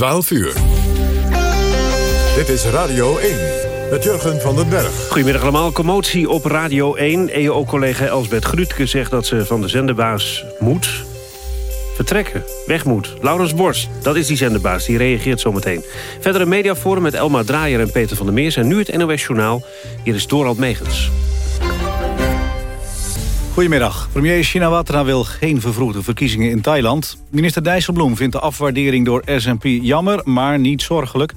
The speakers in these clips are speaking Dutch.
12 uur. Dit is Radio 1 met Jurgen van den Berg. Goedemiddag allemaal. Commotie op Radio 1. EO-collega Elsbeth Grutke zegt dat ze van de zenderbaas moet vertrekken, weg moet. Laurens Borst, dat is die zenderbaas, die reageert zometeen. Verder een mediaforum met Elma Draaier en Peter van der Meers... en nu het NOS Journaal. Hier is Dorald Megens. Goedemiddag. Premier Shinawatra wil geen vervroegde verkiezingen in Thailand. Minister Dijsselbloem vindt de afwaardering door S&P jammer, maar niet zorgelijk.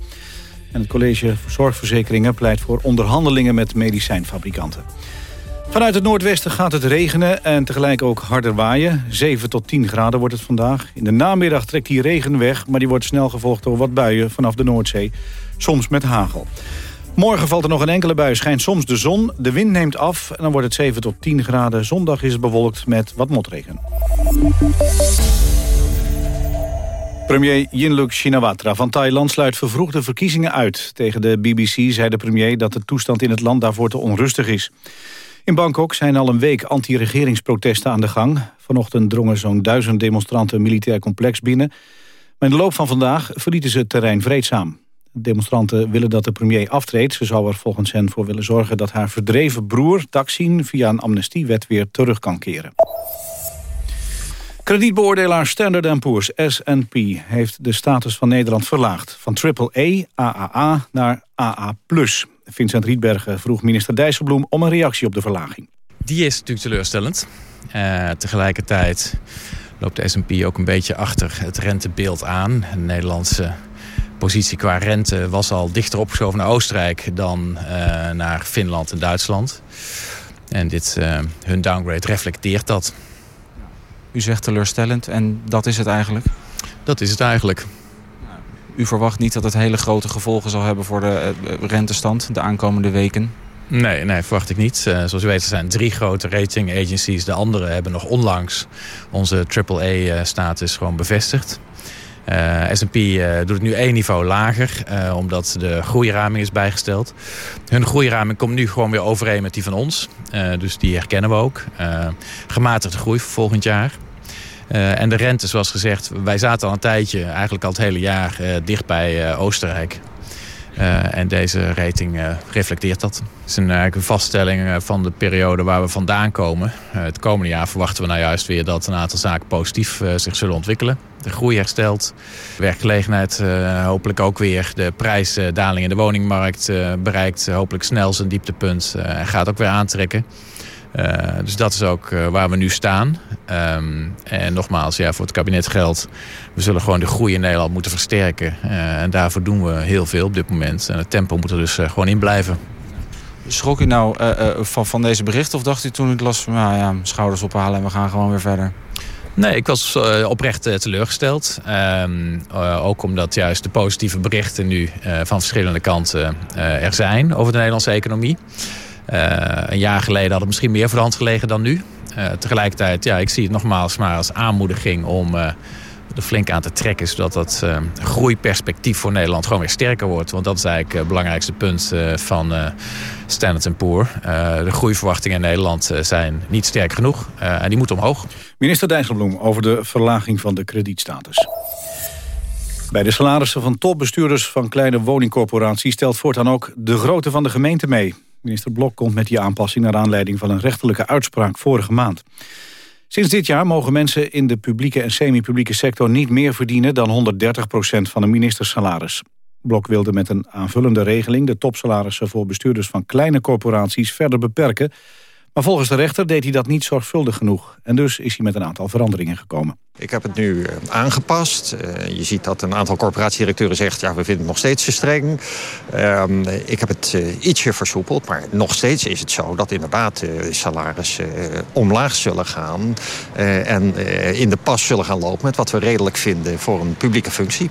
En het College Zorgverzekeringen pleit voor onderhandelingen met medicijnfabrikanten. Vanuit het noordwesten gaat het regenen en tegelijk ook harder waaien. 7 tot 10 graden wordt het vandaag. In de namiddag trekt die regen weg, maar die wordt snel gevolgd door wat buien vanaf de Noordzee. Soms met hagel. Morgen valt er nog een enkele bui, schijnt soms de zon. De wind neemt af en dan wordt het 7 tot 10 graden. Zondag is het bewolkt met wat motregen. Premier Yingluck Shinawatra van Thailand sluit vervroegde verkiezingen uit. Tegen de BBC zei de premier dat de toestand in het land daarvoor te onrustig is. In Bangkok zijn al een week anti-regeringsprotesten aan de gang. Vanochtend drongen zo'n duizend demonstranten een militair complex binnen. Maar in de loop van vandaag verlieten ze het terrein vreedzaam. De demonstranten willen dat de premier aftreedt. Ze zou er volgens hen voor willen zorgen dat haar verdreven broer, Taksin... via een amnestiewet weer terug kan keren. Kredietbeoordelaar Standard Poor's, S&P, heeft de status van Nederland verlaagd. Van AAA, AAA naar AA+. Vincent Rietbergen vroeg minister Dijsselbloem om een reactie op de verlaging. Die is natuurlijk teleurstellend. Uh, tegelijkertijd loopt de S&P ook een beetje achter het rentebeeld aan. De Nederlandse positie qua rente was al dichter opgeschoven naar Oostenrijk... dan uh, naar Finland en Duitsland. En dit, uh, hun downgrade reflecteert dat. U zegt teleurstellend en dat is het eigenlijk? Dat is het eigenlijk. U verwacht niet dat het hele grote gevolgen zal hebben voor de rentestand de aankomende weken? Nee, nee, verwacht ik niet. Uh, zoals u weet, er zijn drie grote rating agencies. De andere hebben nog onlangs onze AAA-status gewoon bevestigd. Uh, S&P uh, doet het nu één niveau lager, uh, omdat de groeiraming is bijgesteld. Hun groeiraming komt nu gewoon weer overeen met die van ons. dus die herkennen we ook. gematigde groei voor volgend jaar. en de rente, zoals gezegd, wij zaten al een tijdje, eigenlijk al het hele jaar, dicht bij Oostenrijk. Uh, en deze rating uh, reflecteert dat. Het is een, eigenlijk een vaststelling van de periode waar we vandaan komen. Het komende jaar verwachten we nou juist weer dat een aantal zaken positief zich zullen ontwikkelen. De groei herstelt, werkgelegenheid hopelijk ook weer. De prijsdaling in de woningmarkt bereikt hopelijk snel zijn dieptepunt en gaat ook weer aantrekken. Uh, dus dat is ook uh, waar we nu staan. Um, en nogmaals, ja, voor het kabinet geldt... we zullen gewoon de groei in Nederland moeten versterken. Uh, en daarvoor doen we heel veel op dit moment. En het tempo moet er dus gewoon in blijven. Schrok u nou van, van deze berichten? Of dacht u toen het las van... Nou ja, schouders ophalen en we gaan gewoon weer verder? Nee, ik was uh, oprecht teleurgesteld. Uh, ook omdat juist de positieve berichten nu van verschillende kanten er zijn over de Nederlandse economie. Uh, een jaar geleden had het misschien meer voor de hand gelegen dan nu. Uh, tegelijkertijd, ja, ik zie het nogmaals maar als aanmoediging om uh, er flink aan te trekken. Zodat dat groeiperspectief voor Nederland gewoon weer sterker wordt. Want dat is eigenlijk het belangrijkste punt van Standard Poor. de groeiverwachtingen in Nederland zijn niet sterk genoeg. en die moeten omhoog. Minister Dijsselbloem over de verlaging van de kredietstatus. Bij de salarissen van topbestuurders van kleine woningcorporaties... stelt voortaan ook de grootte van de gemeente mee. Minister Blok komt met die aanpassing naar aanleiding van een rechterlijke uitspraak vorige maand. Sinds dit jaar mogen mensen in de publieke en semi-publieke sector niet meer verdienen dan 130% van een ministersalaris. Blok wilde met een aanvullende regeling de topsalarissen voor bestuurders van kleine corporaties verder beperken. Maar volgens de rechter deed hij dat niet zorgvuldig genoeg. En dus is hij met een aantal veranderingen gekomen. Ik heb het nu eh, aangepast. Uh, je ziet dat een aantal corporatiedirecteuren zegt... ja, we vinden het nog steeds te streng. Uh, ik heb het uh, ietsje versoepeld. Maar nog steeds is het zo dat inderdaad de salarissen omlaag zullen gaan. en in de pas zullen gaan lopen met wat we redelijk vinden voor een publieke functie.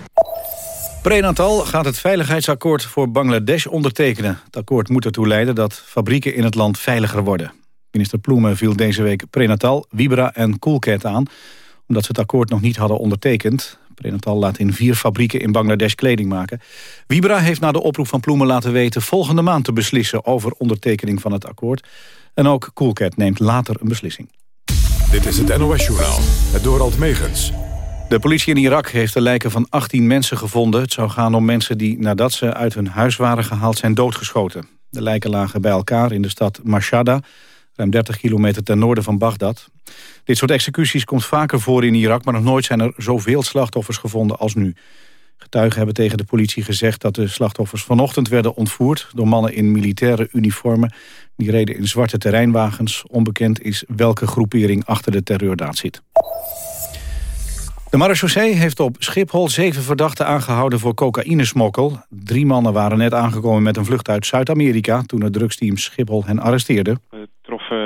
Prenatal gaat het veiligheidsakkoord voor Bangladesh ondertekenen. Het akkoord moet ertoe leiden dat fabrieken in het land veiliger worden. Minister Ploemen viel deze week Prenatal, Vibra en Coolcat aan... omdat ze het akkoord nog niet hadden ondertekend. Prenatal laat in vier fabrieken in Bangladesh kleding maken. Vibra heeft na de oproep van Ploemen laten weten... volgende maand te beslissen over ondertekening van het akkoord. En ook Coolcat neemt later een beslissing. Dit is het NOS-journaal, het Dorald Megens. De politie in Irak heeft de lijken van 18 mensen gevonden. Het zou gaan om mensen die nadat ze uit hun huis waren gehaald zijn doodgeschoten. De lijken lagen bij elkaar in de stad Mashhada, ruim 30 kilometer ten noorden van Bagdad. Dit soort executies komt vaker voor in Irak, maar nog nooit zijn er zoveel slachtoffers gevonden als nu. Getuigen hebben tegen de politie gezegd dat de slachtoffers vanochtend werden ontvoerd door mannen in militaire uniformen. Die reden in zwarte terreinwagens. Onbekend is welke groepering achter de terreurdaad zit. De marechaussee heeft op Schiphol zeven verdachten aangehouden voor cocaïnesmokkel. Drie mannen waren net aangekomen met een vlucht uit Zuid-Amerika... toen het drugsteam Schiphol hen arresteerde.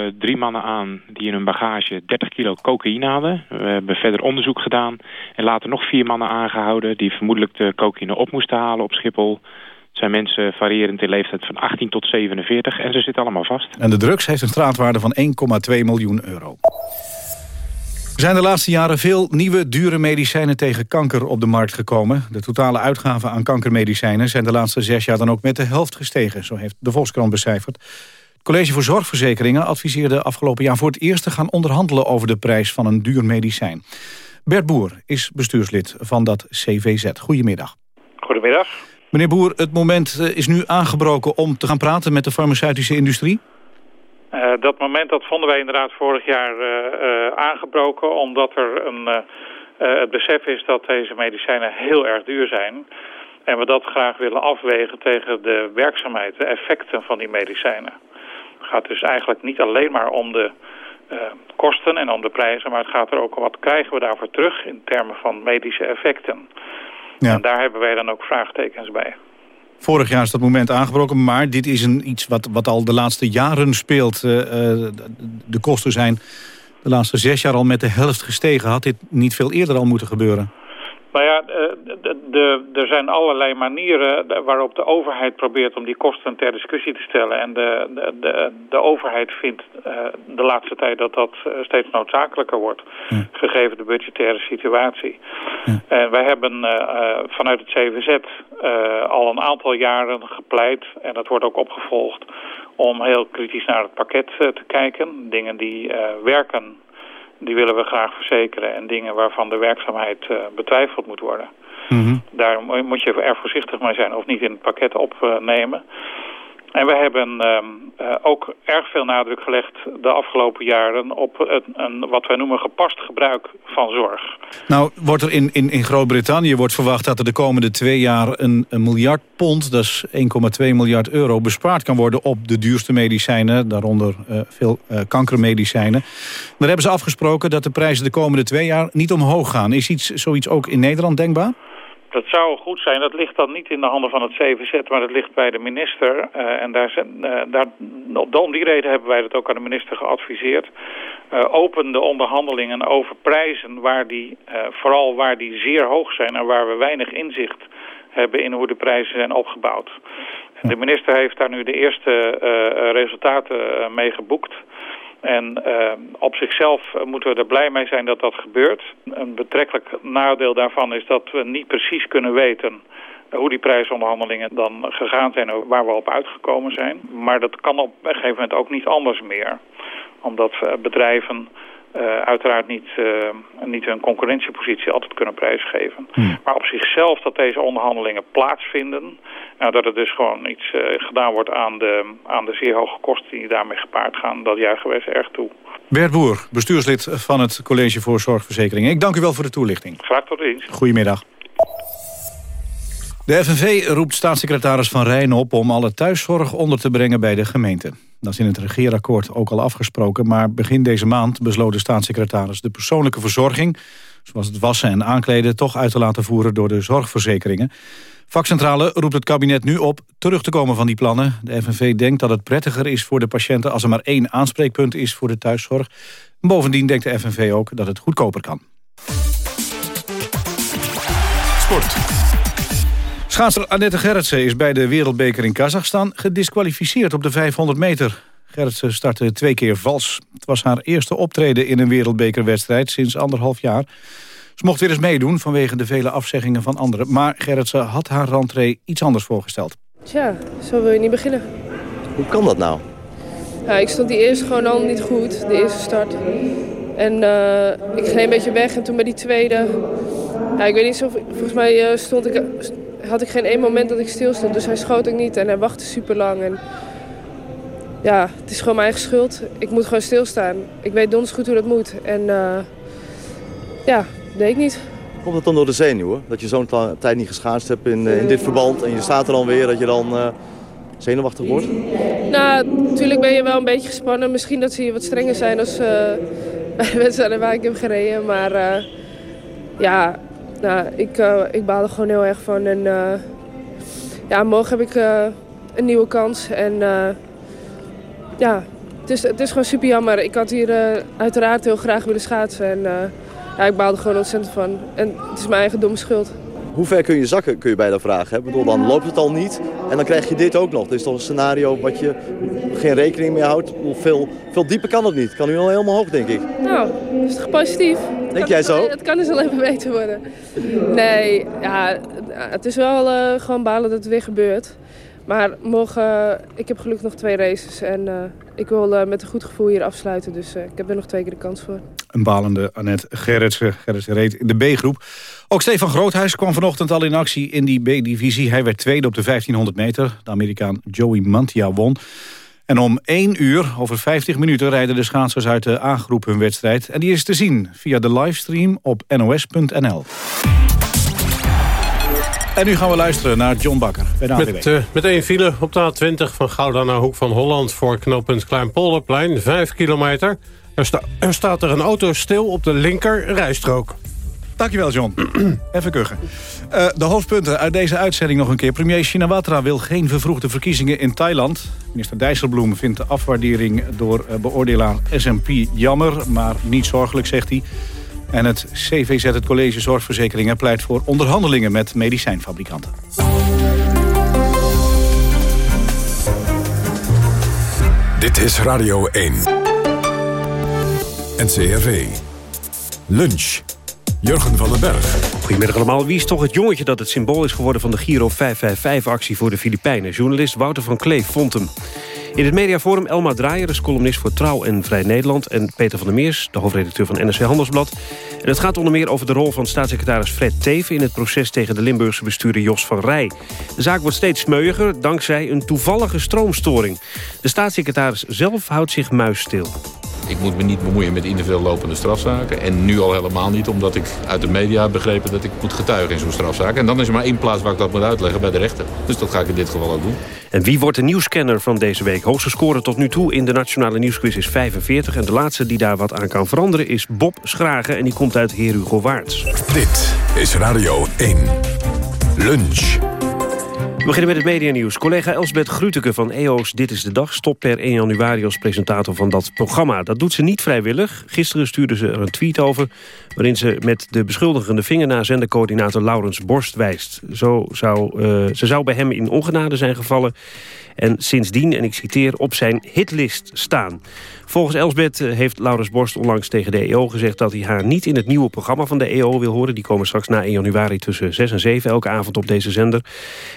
Troffen drie mannen aan die in hun bagage 30 kilo cocaïne hadden. We hebben verder onderzoek gedaan en later nog vier mannen aangehouden... die vermoedelijk de cocaïne op moesten halen op Schiphol. Het zijn mensen variërend in leeftijd van 18 tot 47 en ze zitten allemaal vast. En de drugs heeft een straatwaarde van 1,2 miljoen euro. Er zijn de laatste jaren veel nieuwe dure medicijnen tegen kanker op de markt gekomen. De totale uitgaven aan kankermedicijnen zijn de laatste zes jaar dan ook met de helft gestegen. Zo heeft de Volkskrant becijferd. College voor Zorgverzekeringen adviseerde afgelopen jaar voor het eerst te gaan onderhandelen over de prijs van een duur medicijn. Bert Boer is bestuurslid van dat CVZ. Goedemiddag. Goedemiddag. Meneer Boer, het moment eh, is nu aangebroken om te gaan praten met de farmaceutische industrie? Uh, dat moment dat vonden wij inderdaad vorig jaar uh, uh, aangebroken... omdat er een, het besef is dat deze medicijnen heel erg duur zijn... en we dat graag willen afwegen tegen de werkzaamheid, de effecten van die medicijnen. Het gaat dus eigenlijk niet alleen maar om de kosten en om de prijzen... maar het gaat er ook om wat krijgen we daarvoor terug in termen van medische effecten. Ja. En daar hebben wij dan ook vraagtekens bij. Vorig jaar is dat moment aangebroken, maar dit is een, iets wat, wat al de laatste jaren speelt. Uh, de kosten zijn de laatste zes jaar al met de helft gestegen. Had dit niet veel eerder al moeten gebeuren? Nou ja, de, er zijn allerlei manieren waarop de overheid probeert om die kosten ter discussie te stellen. En de, de, de, overheid vindt uh, de laatste tijd dat dat steeds noodzakelijker wordt, ja. gegeven de budgettaire situatie. Ja. En wij hebben vanuit het CVZ al een aantal jaren gepleit, en dat wordt ook opgevolgd, om heel kritisch naar het pakket te kijken. Dingen die werken die willen we graag verzekeren. En dingen waarvan de werkzaamheid uh, betwijfeld moet worden. Mm -hmm. Daar moet je erg voorzichtig mee zijn of niet in het pakket opnemen. En we hebben uh, ook erg veel nadruk gelegd de afgelopen jaren op het, een, wat wij noemen gepast gebruik van zorg. Nou, wordt er in, in, in Groot-Brittannië wordt verwacht dat er de komende twee jaar een, een miljard pond, dat is 1,2 miljard euro, bespaard kan worden op de duurste medicijnen, daaronder uh, veel uh, kankermedicijnen. Daar hebben ze afgesproken dat de prijzen de komende twee jaar niet omhoog gaan. Is iets, zoiets ook in Nederland denkbaar? Dat zou goed zijn. Dat ligt dan niet in de handen van het CVZ, maar dat ligt bij de minister. Uh, en daar zijn, uh, daar, om die reden hebben wij dat ook aan de minister geadviseerd. Uh, open de onderhandelingen over prijzen, waar die, vooral waar die zeer hoog zijn... en waar we weinig inzicht hebben in hoe de prijzen zijn opgebouwd. De minister heeft daar nu de eerste resultaten mee geboekt... En uh, op zichzelf moeten we er blij mee zijn dat dat gebeurt. Een betrekkelijk nadeel daarvan is dat we niet precies kunnen weten hoe die prijsonderhandelingen dan gegaan zijn en waar we op uitgekomen zijn. Maar dat kan op een gegeven moment ook niet anders meer. Omdat bedrijven uh, uiteraard niet, uh, niet hun concurrentiepositie altijd kunnen prijsgeven. Hmm. Maar op zichzelf dat deze onderhandelingen plaatsvinden... Nou, dat er dus gewoon iets uh, gedaan wordt aan de, aan de zeer hoge kosten die daarmee gepaard gaan... dat juichen wij ze erg toe. Bert Boer, bestuurslid van het College voor Zorgverzekeringen. Ik dank u wel voor de toelichting. Graag tot ziens. Goedemiddag. De FNV roept staatssecretaris Van Rijn op om alle thuiszorg onder te brengen bij de gemeente. Dat is in het regeerakkoord ook al afgesproken... maar begin deze maand besloot de staatssecretaris de persoonlijke verzorging... zoals het wassen en aankleden, toch uit te laten voeren door de zorgverzekeringen. Vakcentrale roept het kabinet nu op terug te komen van die plannen. De FNV denkt dat het prettiger is voor de patiënten... als er maar één aanspreekpunt is voor de thuiszorg. Bovendien denkt de FNV ook dat het goedkoper kan. Sport. Schaatser Annette Gerritsen is bij de wereldbeker in Kazachstan gedisqualificeerd op de 500 meter. Gerritsen startte twee keer vals. Het was haar eerste optreden in een wereldbekerwedstrijd sinds anderhalf jaar. Ze mocht weer eens meedoen vanwege de vele afzeggingen van anderen. Maar Gerritsen had haar rentree iets anders voorgesteld. Tja, zo wil je niet beginnen. Hoe kan dat nou? Ja, ik stond die eerste gewoon al niet goed, de eerste start. En uh, ik ging een beetje weg en toen bij die tweede... Ja, ik weet niet, zo, volgens mij uh, stond ik, had ik geen één moment dat ik stil stond. Dus hij schoot ook niet en hij wachtte super lang. En ja, het is gewoon mijn eigen schuld. Ik moet gewoon stilstaan. Ik weet donders goed hoe dat moet. En uh, ja, dat deed ik niet. Komt het dan door de zenuwen? Dat je zo'n tijd niet geschaatst hebt in, in dit verband en je staat er dan weer, dat je dan uh, zenuwachtig wordt? Nou, natuurlijk ben je wel een beetje gespannen. Misschien dat ze hier wat strenger zijn als uh, bij de wedstrijden waar ik heb gereden. Maar ja, nou, ik, ik baal er gewoon heel erg van. En ja, morgen heb ik een nieuwe kans. En ja, het is, het is gewoon super jammer. Ik had hier uiteraard heel graag willen schaatsen. En, ja, ik baal er gewoon ontzettend van. En het is mijn eigen domme schuld. Hoe ver kun je zakken, kun je bijna vragen. Hè? bedoel, dan loopt het al niet en dan krijg je dit ook nog. Het is toch een scenario wat je geen rekening mee houdt. Veel, veel dieper kan het niet. Het kan nu al helemaal hoog, denk ik. Nou, dat is toch positief? Denk jij zo? Het kan dus al even beter worden. Nee, ja, het is wel uh, gewoon balen dat het weer gebeurt. Maar morgen, ik heb gelukkig nog twee races en uh, ik wil uh, met een goed gevoel hier afsluiten. Dus uh, ik heb er nog twee keer de kans voor. Een balende Annette Gerritsen. Gerritsen reed in de B-groep. Ook Stefan Groothuis kwam vanochtend al in actie in die B-divisie. Hij werd tweede op de 1500 meter. De Amerikaan Joey Mantia won. En om 1 uur, over 50 minuten, rijden de schaatsers uit de A-groep hun wedstrijd. En die is te zien via de livestream op nos.nl. En nu gaan we luisteren naar John Bakker bij de Met, uh, met één file op de A20 van Gouda naar Hoek van Holland... voor knooppunt Kleinpolderplein, 5 kilometer. Er, sta, er staat er een auto stil op de linker rijstrook. Dankjewel, John. Even kuchen. Uh, de hoofdpunten uit deze uitzending nog een keer. Premier Shinawatra wil geen vervroegde verkiezingen in Thailand. Minister Dijsselbloem vindt de afwaardering door uh, beoordelaar SMP jammer... maar niet zorgelijk, zegt hij. En het CVZ, het College Zorgverzekeringen, pleit voor onderhandelingen met medicijnfabrikanten. Dit is Radio 1. NCRV. Lunch. Jurgen van den Berg. Goedemiddag allemaal. Wie is toch het jongetje dat het symbool is geworden... van de Giro 555-actie voor de Filipijnen? Journalist Wouter van Kleef vond hem. In het mediaforum Elma Draaier is columnist voor Trouw en Vrij Nederland... en Peter van der Meers, de hoofdredacteur van NRC Handelsblad. En het gaat onder meer over de rol van staatssecretaris Fred Teven... in het proces tegen de Limburgse bestuurder Jos van Rij. De zaak wordt steeds smeuiger dankzij een toevallige stroomstoring. De staatssecretaris zelf houdt zich muisstil. Ik moet me niet bemoeien met individueel lopende strafzaken. En nu al helemaal niet, omdat ik uit de media heb begrepen... dat ik moet getuigen in zo'n strafzaak. En dan is er maar één plaats waar ik dat moet uitleggen, bij de rechter. Dus dat ga ik in dit geval ook doen. En wie wordt de nieuwscanner van deze week? Hoogste score tot nu toe in de Nationale Nieuwsquiz is 45. En de laatste die daar wat aan kan veranderen is Bob Schragen. En die komt uit Heer Hugo Waarts. Dit is Radio 1. Lunch. We beginnen met het medianieuws. Collega Elsbeth Gruteke van EOS Dit is de Dag... stopt per 1 januari als presentator van dat programma. Dat doet ze niet vrijwillig. Gisteren stuurde ze er een tweet over... waarin ze met de beschuldigende vinger naar zendercoördinator Laurens Borst wijst. Zo zou, uh, ze zou bij hem in ongenade zijn gevallen... en sindsdien, en ik citeer, op zijn hitlist staan. Volgens Elsbeth eh, heeft Laurens Borst onlangs tegen de EO gezegd... dat hij haar niet in het nieuwe programma van de EO wil horen. Die komen straks na 1 januari tussen 6 en 7 elke avond op deze zender.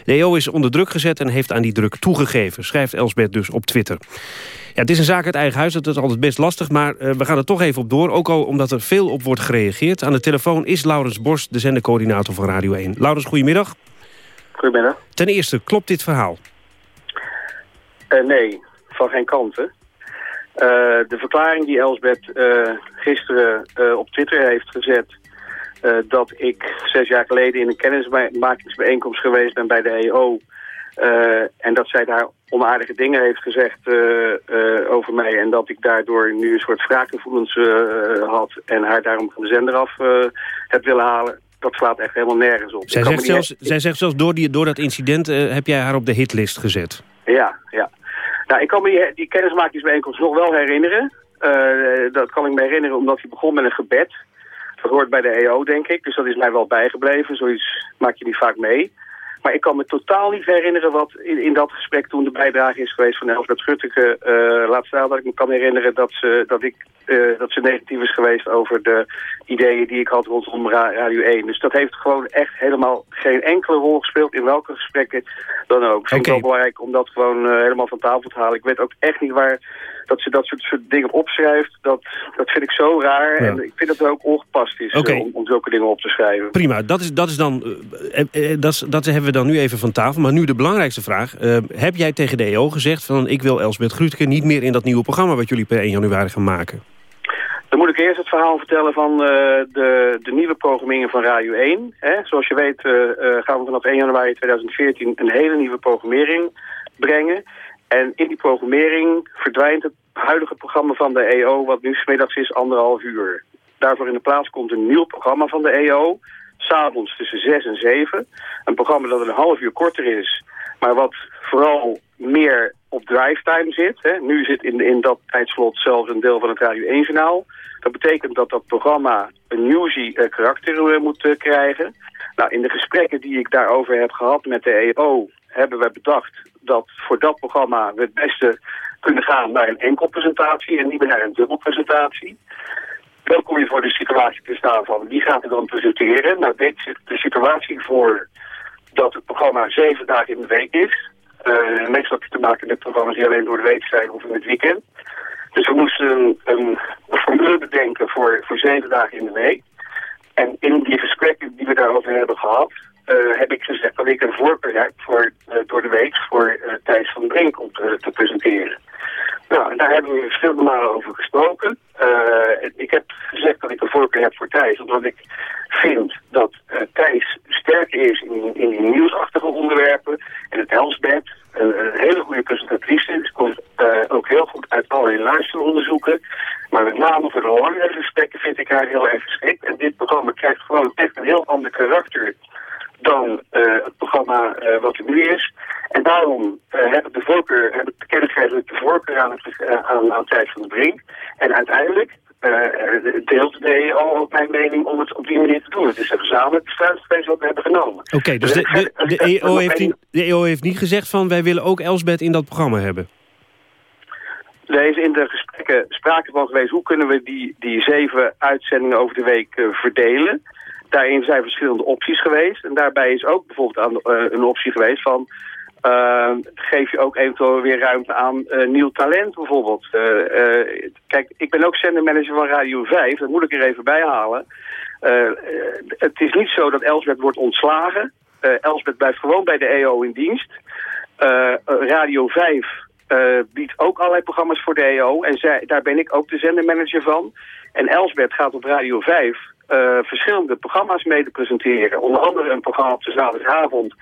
De EO is onder druk gezet en heeft aan die druk toegegeven... schrijft Elsbeth dus op Twitter. Ja, het is een zaak uit eigen huis, dat is altijd best lastig... maar uh, we gaan er toch even op door, ook al omdat er veel op wordt gereageerd. Aan de telefoon is Laurens Borst, de zendercoördinator van Radio 1. Laurens, goedemiddag. Goedemiddag. Ten eerste, klopt dit verhaal? Uh, nee, van geen kant, hè? Uh, de verklaring die Elsbeth uh, gisteren uh, op Twitter heeft gezet... dat ik zes jaar geleden in een kennismakingsbijeenkomst geweest ben bij de EO... en dat zij daar onaardige dingen heeft gezegd over mij... en dat ik daardoor nu een soort wraakgevoelens had... en haar daarom van de zender af heb willen halen dat slaat echt helemaal nergens op. Zij, zegt zelfs, echt... zij zegt zelfs, door, die, door dat incident heb jij haar op de hitlist gezet. Ja, ja. Nou, ik kan me die, die kennismakingsbijeenkomst nog wel herinneren. Uh, dat kan ik me herinneren omdat hij begon met een gebed. Dat hoort bij de EO, denk ik. Dus dat is mij wel bijgebleven. Zoiets maak je niet vaak mee. Maar ik kan me totaal niet herinneren wat in, in dat gesprek toen de bijdrage is geweest van Elfred Schutteke. Uh, laat staan dat ik me kan herinneren dat ze, dat, ik, uh, dat ze negatief is geweest over de ideeën die ik had rondom Radio 1. Dus dat heeft gewoon echt helemaal geen enkele rol gespeeld in welke gesprekken dan ook. Ik vind het wel belangrijk om dat gewoon uh, helemaal van tafel te halen. Ik weet ook echt niet waar dat ze dat soort, soort dingen opschrijft. Dat, dat vind ik zo raar. En ik vind dat het ook ongepast is okay. uh, om, om, zulke dingen op te schrijven. Prima, dat is, dat is dan, uh, dat, dat hebben we dan nu even van tafel. Maar nu de belangrijkste vraag. heb jij tegen de EO gezegd van ik wil Elsbeth Grutke niet meer in dat nieuwe programma wat jullie per 1 januari gaan maken? Dan moet ik eerst het verhaal vertellen van uh, de, de nieuwe programmeringen van Radio 1. Hè. Zoals je weet uh, gaan we vanaf 1 januari 2014 een hele nieuwe programmering brengen. En in die programmering verdwijnt het huidige programma van de EO... wat nu smiddags is, anderhalf uur. Daarvoor in de plaats komt een nieuw programma van de EO... s'avonds tussen 6 en 7. Een programma dat een half uur korter is... maar wat vooral meer op drive time zit. Hè. Nu zit in, in dat tijdslot zelfs een deel van het Radio 1-journaal. Dat betekent dat dat programma een newsy uh, karakter uh, moet uh, krijgen. Nou, in de gesprekken die ik daarover heb gehad met de EO... hebben we bedacht dat voor dat programma we het beste kunnen gaan naar een enkel presentatie... en niet meer naar een dubbel presentatie. Dan kom je voor de situatie te staan van wie gaat er dan presenteren. Nou, dit zit de situatie voor dat het programma zeven dagen in de week is... Uh, meestal te maken met programma's die alleen door de week zijn of in het weekend. Dus we moesten een, een, een formule bedenken voor, voor zeven dagen in de week. En in die gesprekken die we daarover hebben gehad, uh, heb ik gezegd dat ik een voorkeur heb voor uh, door de week voor uh, Thijs van Brink om te, te, presenteren. Nou, en daar hebben we verschillende malen over gesproken. ik heb gezegd dat ik een voorkeur heb voor Thijs, omdat ik vind dat Thijs sterker is in, in die nieuwsachtige onderwerpen en het helsbed. Een, hele goede presentatrice. Het komt ook heel goed uit allerlei luisteronderzoeken. Maar met name voor de langere gesprekken vind ik haar heel erg geschikt. En dit programma krijgt gewoon echt een heel ander karakter dan uh, het programma uh, wat er nu is. En daarom uh, heb ik de voorkeur, heb ik bekendgegeven dat ik de voorkeur aan, het, aan, aan Tijd van de Brink. En uiteindelijk deelt de EO ook mijn mening om het op die manier te doen. Het is een gezamenlijk besluit geweest wat we hebben genomen. Oké, okay, dus, dus de, de, de, EO heeft niet, de EO heeft niet gezegd van wij willen ook Elsbeth in dat programma hebben? Er is in de gesprekken sprake van geweest hoe kunnen we die, die zeven uitzendingen over de week verdelen daarin zijn verschillende opties geweest. En daarbij is ook bijvoorbeeld uh, een optie geweest van... Uh, geef je ook eventueel weer ruimte aan uh, nieuw talent bijvoorbeeld. kijk, ik ben ook zendermanager van Radio 5. Dat moet ik er even bij halen. het is niet zo dat Elsbeth wordt ontslagen. Elsbeth blijft gewoon bij de EO in dienst. Radio 5 biedt ook allerlei programma's voor de EO. En zij, daar ben ik ook de zendermanager van. En Elsbeth gaat op Radio 5 uh, verschillende programma's mede presenteren. Onder andere een programma op de zaterdagavond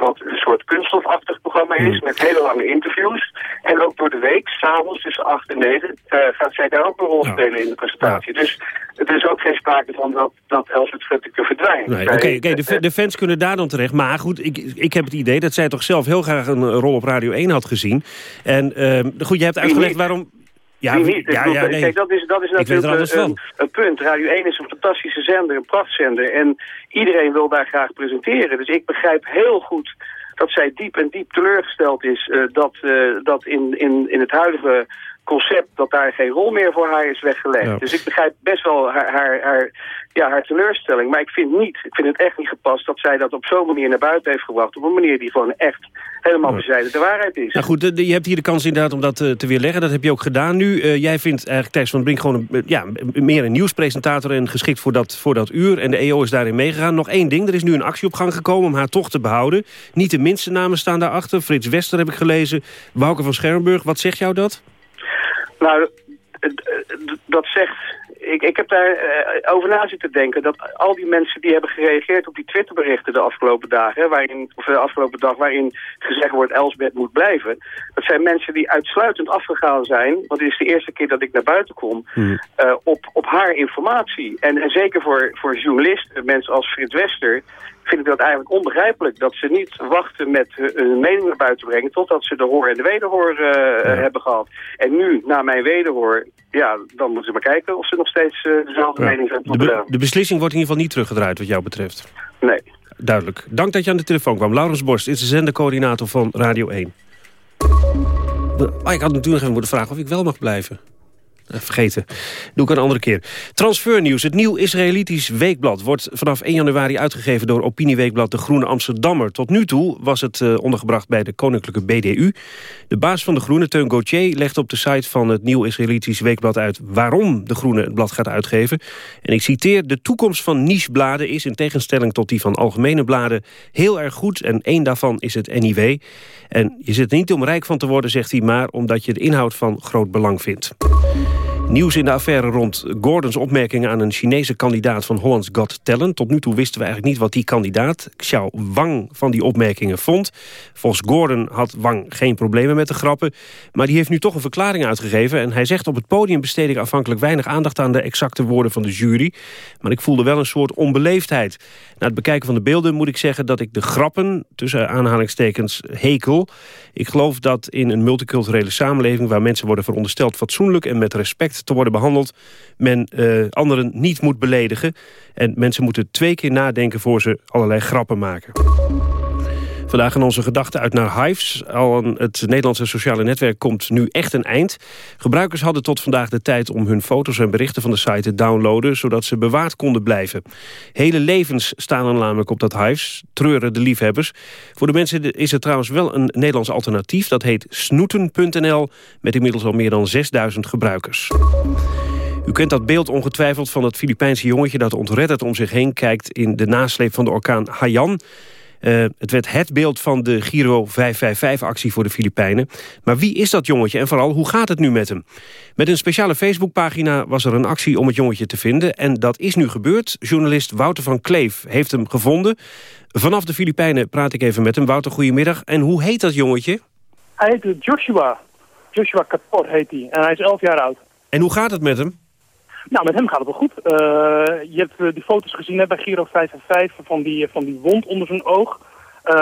wat een soort kunststofachtig programma is, mm. met hele lange interviews. En ook door de week, s'avonds tussen 8 en 9, uh, gaat zij daar ook een rol spelen ja. in de presentatie. Ja. Dus er is ook geen sprake van dat, dat Elsbeth Gutteke verdwijnt. Nee, Oké, okay, okay, de, de, fans kunnen daar dan terecht. Maar goed, ik, ik heb het idee dat zij toch zelf heel graag een rol op Radio 1 had gezien. En uh, goed, je hebt uitgelegd waarom... Ja, niet. Ja, ja, nee. Kijk, dat is, dat is natuurlijk een, een, punt. Radio 1 is een fantastische zender, een prachtzender. En iedereen wil daar graag presenteren. Dus ik begrijp heel goed dat zij diep en diep teleurgesteld is... Uh, dat, uh, dat in, in, in het huidige concept dat daar geen rol meer voor haar is weggelegd. Ja. Dus ik begrijp best wel haar, haar, haar, ja, haar teleurstelling. Maar ik vind niet, ik vind het echt niet gepast dat zij dat op zo'n manier naar buiten heeft gebracht. Op een manier die gewoon echt helemaal bezijden de waarheid is. Nou goed, je hebt hier de kans inderdaad om dat uh, te weerleggen. Dat heb je ook gedaan nu. Uh, jij vindt eigenlijk Thijs van Brink gewoon een, ja, meer een nieuwspresentator en geschikt voor dat, voor dat uur. En de EO is daarin meegegaan. Nog één ding, er is nu een actie op gang gekomen om haar toch te behouden. Niet de minste namen staan daarachter. Frits Wester heb ik gelezen. Wouke van Schermburg, wat zegt jou dat? Nou, dat zegt... Ik, ik heb daar uh, over na zitten denken dat al die mensen die hebben gereageerd op die Twitterberichten de afgelopen dagen, waarin, of de afgelopen dag waarin gezegd wordt Elsbeth moet blijven, dat zijn mensen die uitsluitend afgegaan zijn, want het is de eerste keer dat ik naar buiten kom, hmm. uh, op, op haar informatie. En, en zeker voor, voor journalisten, mensen als Frits Wester, vind ik dat eigenlijk onbegrijpelijk dat ze niet wachten met hun mening naar buiten brengen totdat ze de hoor en de wederhoor uh, ja. hebben gehad. En nu, na mijn wederhoor, ja, dan moeten ze maar kijken of ze nog steeds uh, dezelfde ja. mening zijn. De, be de, beslissing wordt in ieder geval niet teruggedraaid wat jou betreft. Nee. Duidelijk. Dank dat je aan de telefoon kwam. Laurens Borst is de zendercoördinator van Radio 1. Oh, ik had natuurlijk even moeten vragen of ik wel mag blijven. Vergeten. Doe ik een andere keer. Transfernieuws. Het nieuw Israëlitisch weekblad wordt vanaf 1 januari uitgegeven door opinieweekblad De Groene Amsterdammer. Tot nu toe was het uh, ondergebracht bij de Koninklijke BDU. De baas van De Groene, Teun Gauthier, legt op de site van het nieuw Israëlitisch weekblad uit waarom De Groene het blad gaat uitgeven. En ik citeer, de toekomst van nichebladen is in tegenstelling tot die van algemene bladen heel erg goed. En één daarvan is het NIW. En je zit er niet om rijk van te worden, zegt hij, maar omdat je de inhoud van groot belang vindt. Nieuws in de affaire rond Gordons opmerkingen aan een Chinese kandidaat van Holland's Got Talent. Tot nu toe wisten we eigenlijk niet wat die kandidaat, Xiao Wang, van die opmerkingen vond. Volgens Gordon had Wang geen problemen met de grappen. Maar die heeft nu toch een verklaring uitgegeven. En hij zegt op het podium besteed ik afhankelijk weinig aandacht aan de exacte woorden van de jury. Maar ik voelde wel een soort onbeleefdheid. Na het bekijken van de beelden moet ik zeggen dat ik de grappen, tussen aanhalingstekens, hekel. Ik geloof dat in een multiculturele samenleving waar mensen worden verondersteld fatsoenlijk en met respect te worden behandeld... men uh, anderen niet moet beledigen. En mensen moeten twee keer nadenken voor ze allerlei grappen maken. Vandaag gaan onze gedachten uit naar Hives. Aan het Nederlandse sociale netwerk komt nu echt een eind. Gebruikers hadden tot vandaag de tijd om hun foto's en berichten van de site te downloaden... zodat ze bewaard konden blijven. Hele levens staan er namelijk op dat Hives, treuren de liefhebbers. Voor de mensen is er trouwens wel een Nederlands alternatief. Dat heet snoeten.nl met inmiddels al meer dan 6000 gebruikers. U kent dat beeld ongetwijfeld van het Filipijnse jongetje... dat ontredderd om zich heen kijkt in de nasleep van de orkaan Haiyan... Uh, het werd het beeld van de Giro 555-actie voor de Filipijnen. Maar wie is dat jongetje en vooral hoe gaat het nu met hem? Met een speciale Facebookpagina was er een actie om het jongetje te vinden. En dat is nu gebeurd. Journalist Wouter van Kleef heeft hem gevonden. Vanaf de Filipijnen praat ik even met hem. Wouter, goedemiddag. En hoe heet dat jongetje? Hij heet Joshua. Joshua Kapor heet hij. En hij is 11 jaar oud. En hoe gaat het met hem? Nou, met hem gaat het wel goed. Uh, je hebt uh, die foto's gezien hè, bij Giro 5 en 5 van die, van die wond onder zijn oog.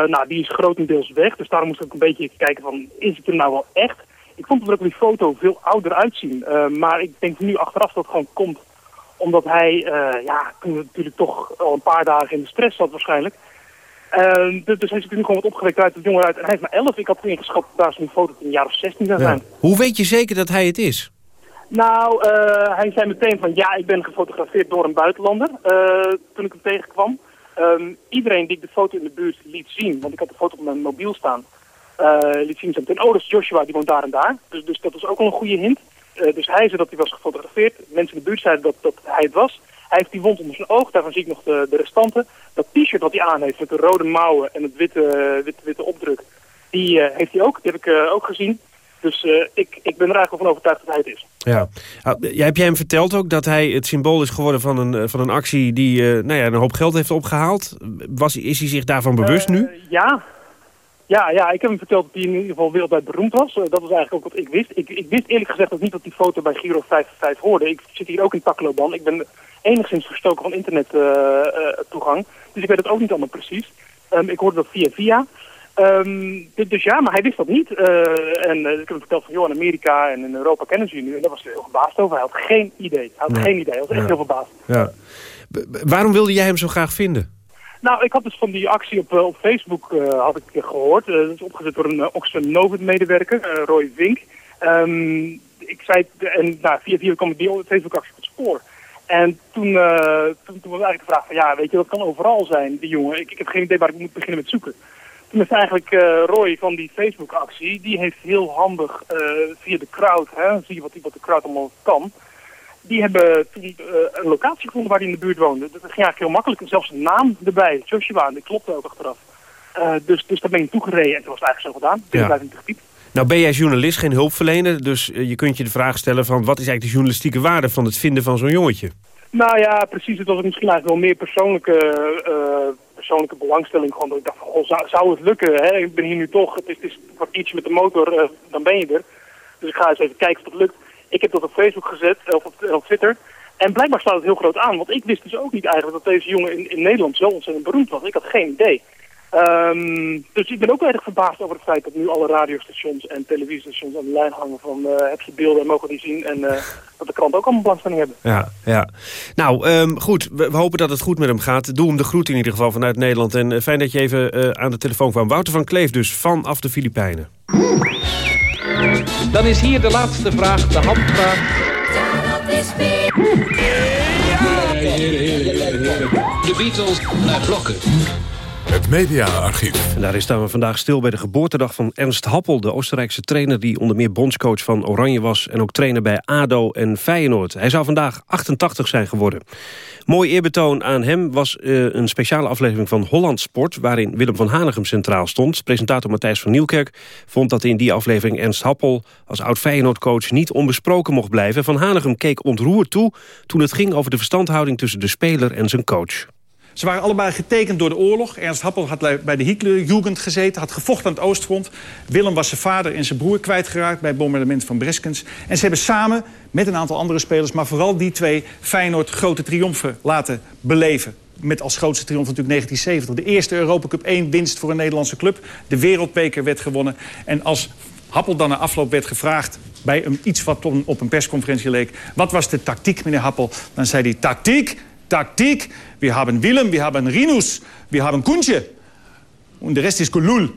Nou, die is grotendeels weg. Dus daarom moest ik ook een beetje kijken van, is het er nou wel echt? Ik vond er ook die foto veel ouder uitzien. maar ik denk nu achteraf dat het gewoon komt omdat hij, ja, toen natuurlijk toch al een paar dagen in de stress zat waarschijnlijk. dus, dus hij ziet er nu gewoon wat opgewekt uit, het jongen uit. En hij is maar 11. Ik had ingeschat dat daar zo'n foto een jaar of 16 zou zijn. Hoe weet je zeker dat hij het is? Nou, uh, hij zei meteen van ja, ik ben gefotografeerd door een buitenlander uh, toen ik hem tegenkwam. Um, iedereen die ik de foto in de buurt liet zien, want ik had de foto op mijn mobiel staan, uh, liet zien zo meteen, oh dat is Joshua, die woont daar en daar. Dus, dus dat was ook al een goede hint. dus hij zei dat hij was gefotografeerd. Mensen in de buurt zeiden dat, dat hij het was. Hij heeft die wond onder zijn oog, daarvan zie ik nog de, de restanten. Dat t-shirt wat hij aan heeft met de rode mouwen en het witte, witte, witte opdruk, die heeft hij ook. Die heb ik ook gezien. Dus ik, ik ben er eigenlijk van overtuigd dat hij het is. Ja. Uh, heb jij hem verteld ook dat hij het symbool is geworden van een, eh, van een actie die uh, nou ja, een hoop geld heeft opgehaald? Was, is hij zich daarvan bewust nu? Ja. Ja, ja, ik heb hem verteld dat hij in ieder geval wereldwijd beroemd was. dat was eigenlijk ook wat ik wist. Ik, ik wist eerlijk gezegd ook niet dat die foto bij Giro 55 hoorde. Ik zit hier ook in Tacloban. Ik ben enigszins verstoken van internet toegang. Dus ik weet het ook niet allemaal precies. Um, ik hoorde dat via via. Um, dus ja, maar hij wist dat niet. Uh, en uh, ik heb hem verteld van, joh, in Amerika en in Europa kennen ze je nu. En daar was hij heel verbaasd over. Hij had geen idee. Hij had geen idee. Hij was echt heel verbaasd. Ja. Waarom wilde jij hem zo graag vinden? Nou, ik had dus van die actie op, op Facebook uh, had ik gehoord. dat is opgezet door een Oxford Novit-medewerker, Roy Vink. Um, ik zei, en nou, via via kwam die Facebook-actie op het spoor. En toen, toen, toen was eigenlijk de vraag van, ja, weet je, dat kan overal zijn, die jongen. Ik, ik heb geen idee waar ik moet beginnen met zoeken. Toen is eigenlijk uh, Roy van die Facebook-actie, die heeft heel handig uh, via de crowd, hè, zie je wat, wat de crowd allemaal kan, die hebben toen uh, een locatie gevonden waar hij in de buurt woonde. Dat ging eigenlijk heel makkelijk, en zelfs een naam erbij, Joshua, die klopte ook achteraf. dus, dus daar ben ik toegereden en toen was het eigenlijk zo gedaan, ja. 25 gebied. Nou ben jij journalist, geen hulpverlener, dus je kunt je de vraag stellen van wat is eigenlijk de journalistieke waarde van het vinden van zo'n jongetje? Nou ja, precies. Het was misschien eigenlijk wel meer persoonlijke, persoonlijke belangstelling. Gewoon dat ik dacht goh, zou, het lukken? Hè? Ik ben hier nu toch, het is, het is een kwartiertje met de motor, uh, dan ben je er. Dus ik ga eens even kijken of het lukt. Ik heb dat op Facebook gezet, of op, op Twitter. En blijkbaar staat het heel groot aan. Want ik wist dus ook niet eigenlijk dat deze jongen in, in Nederland zo ontzettend beroemd was. Ik had geen idee. Um, dus ik ben ook erg verbaasd over het feit dat nu alle radiostations en televisiestations aan de lijn hangen van heb je beelden en mogen die zien en kranten ook allemaal belangstelling hebben. Ja, ja. Nou, um, goed, we, we, hopen dat het goed met hem gaat. Doe hem de groet in ieder geval vanuit Nederland en uh, fijn dat je even aan de telefoon kwam. Wouter van Kleef dus, vanaf de Filipijnen. Dan is hier de laatste vraag, de handvraag. De Beatles naar blokken. Het mediaarchief. En daarin staan we vandaag stil bij de geboortedag van Ernst Happel... de Oostenrijkse trainer die onder meer bondscoach van Oranje was... en ook trainer bij ADO en Feyenoord. Hij zou vandaag 88 zijn geworden. Mooi eerbetoon aan hem was uh, een speciale aflevering van Holland Sport... waarin Willem van Hanegem centraal stond. Presentator Matthijs van Nieuwkerk vond dat in die aflevering... Ernst Happel als oud-Feyenoord-coach niet onbesproken mocht blijven. Van Hanegem keek ontroerd toe toen het ging over de verstandhouding... tussen de speler en zijn coach. Ze waren allebei getekend door de oorlog. Ernst Happel had bij de Hitlerjugend gezeten, had gevochten aan het Oostfront. Willem was zijn vader en zijn broer kwijtgeraakt bij het bombardement van Breskens. En ze hebben samen, met een aantal andere spelers... maar vooral die twee, Feyenoord grote triomfen laten beleven met als grootste triomf natuurlijk 1970. De eerste Europa Cup 1 winst voor een Nederlandse club. De wereldbeker werd gewonnen. En als Happel dan na afloop werd gevraagd bij een, iets wat op een persconferentie leek... wat was de tactiek, meneer Happel? Dan zei hij, tactiek? Taktik. We hebben Willem, we hebben Rinus, we hebben Koentje. En de rest is Kulul.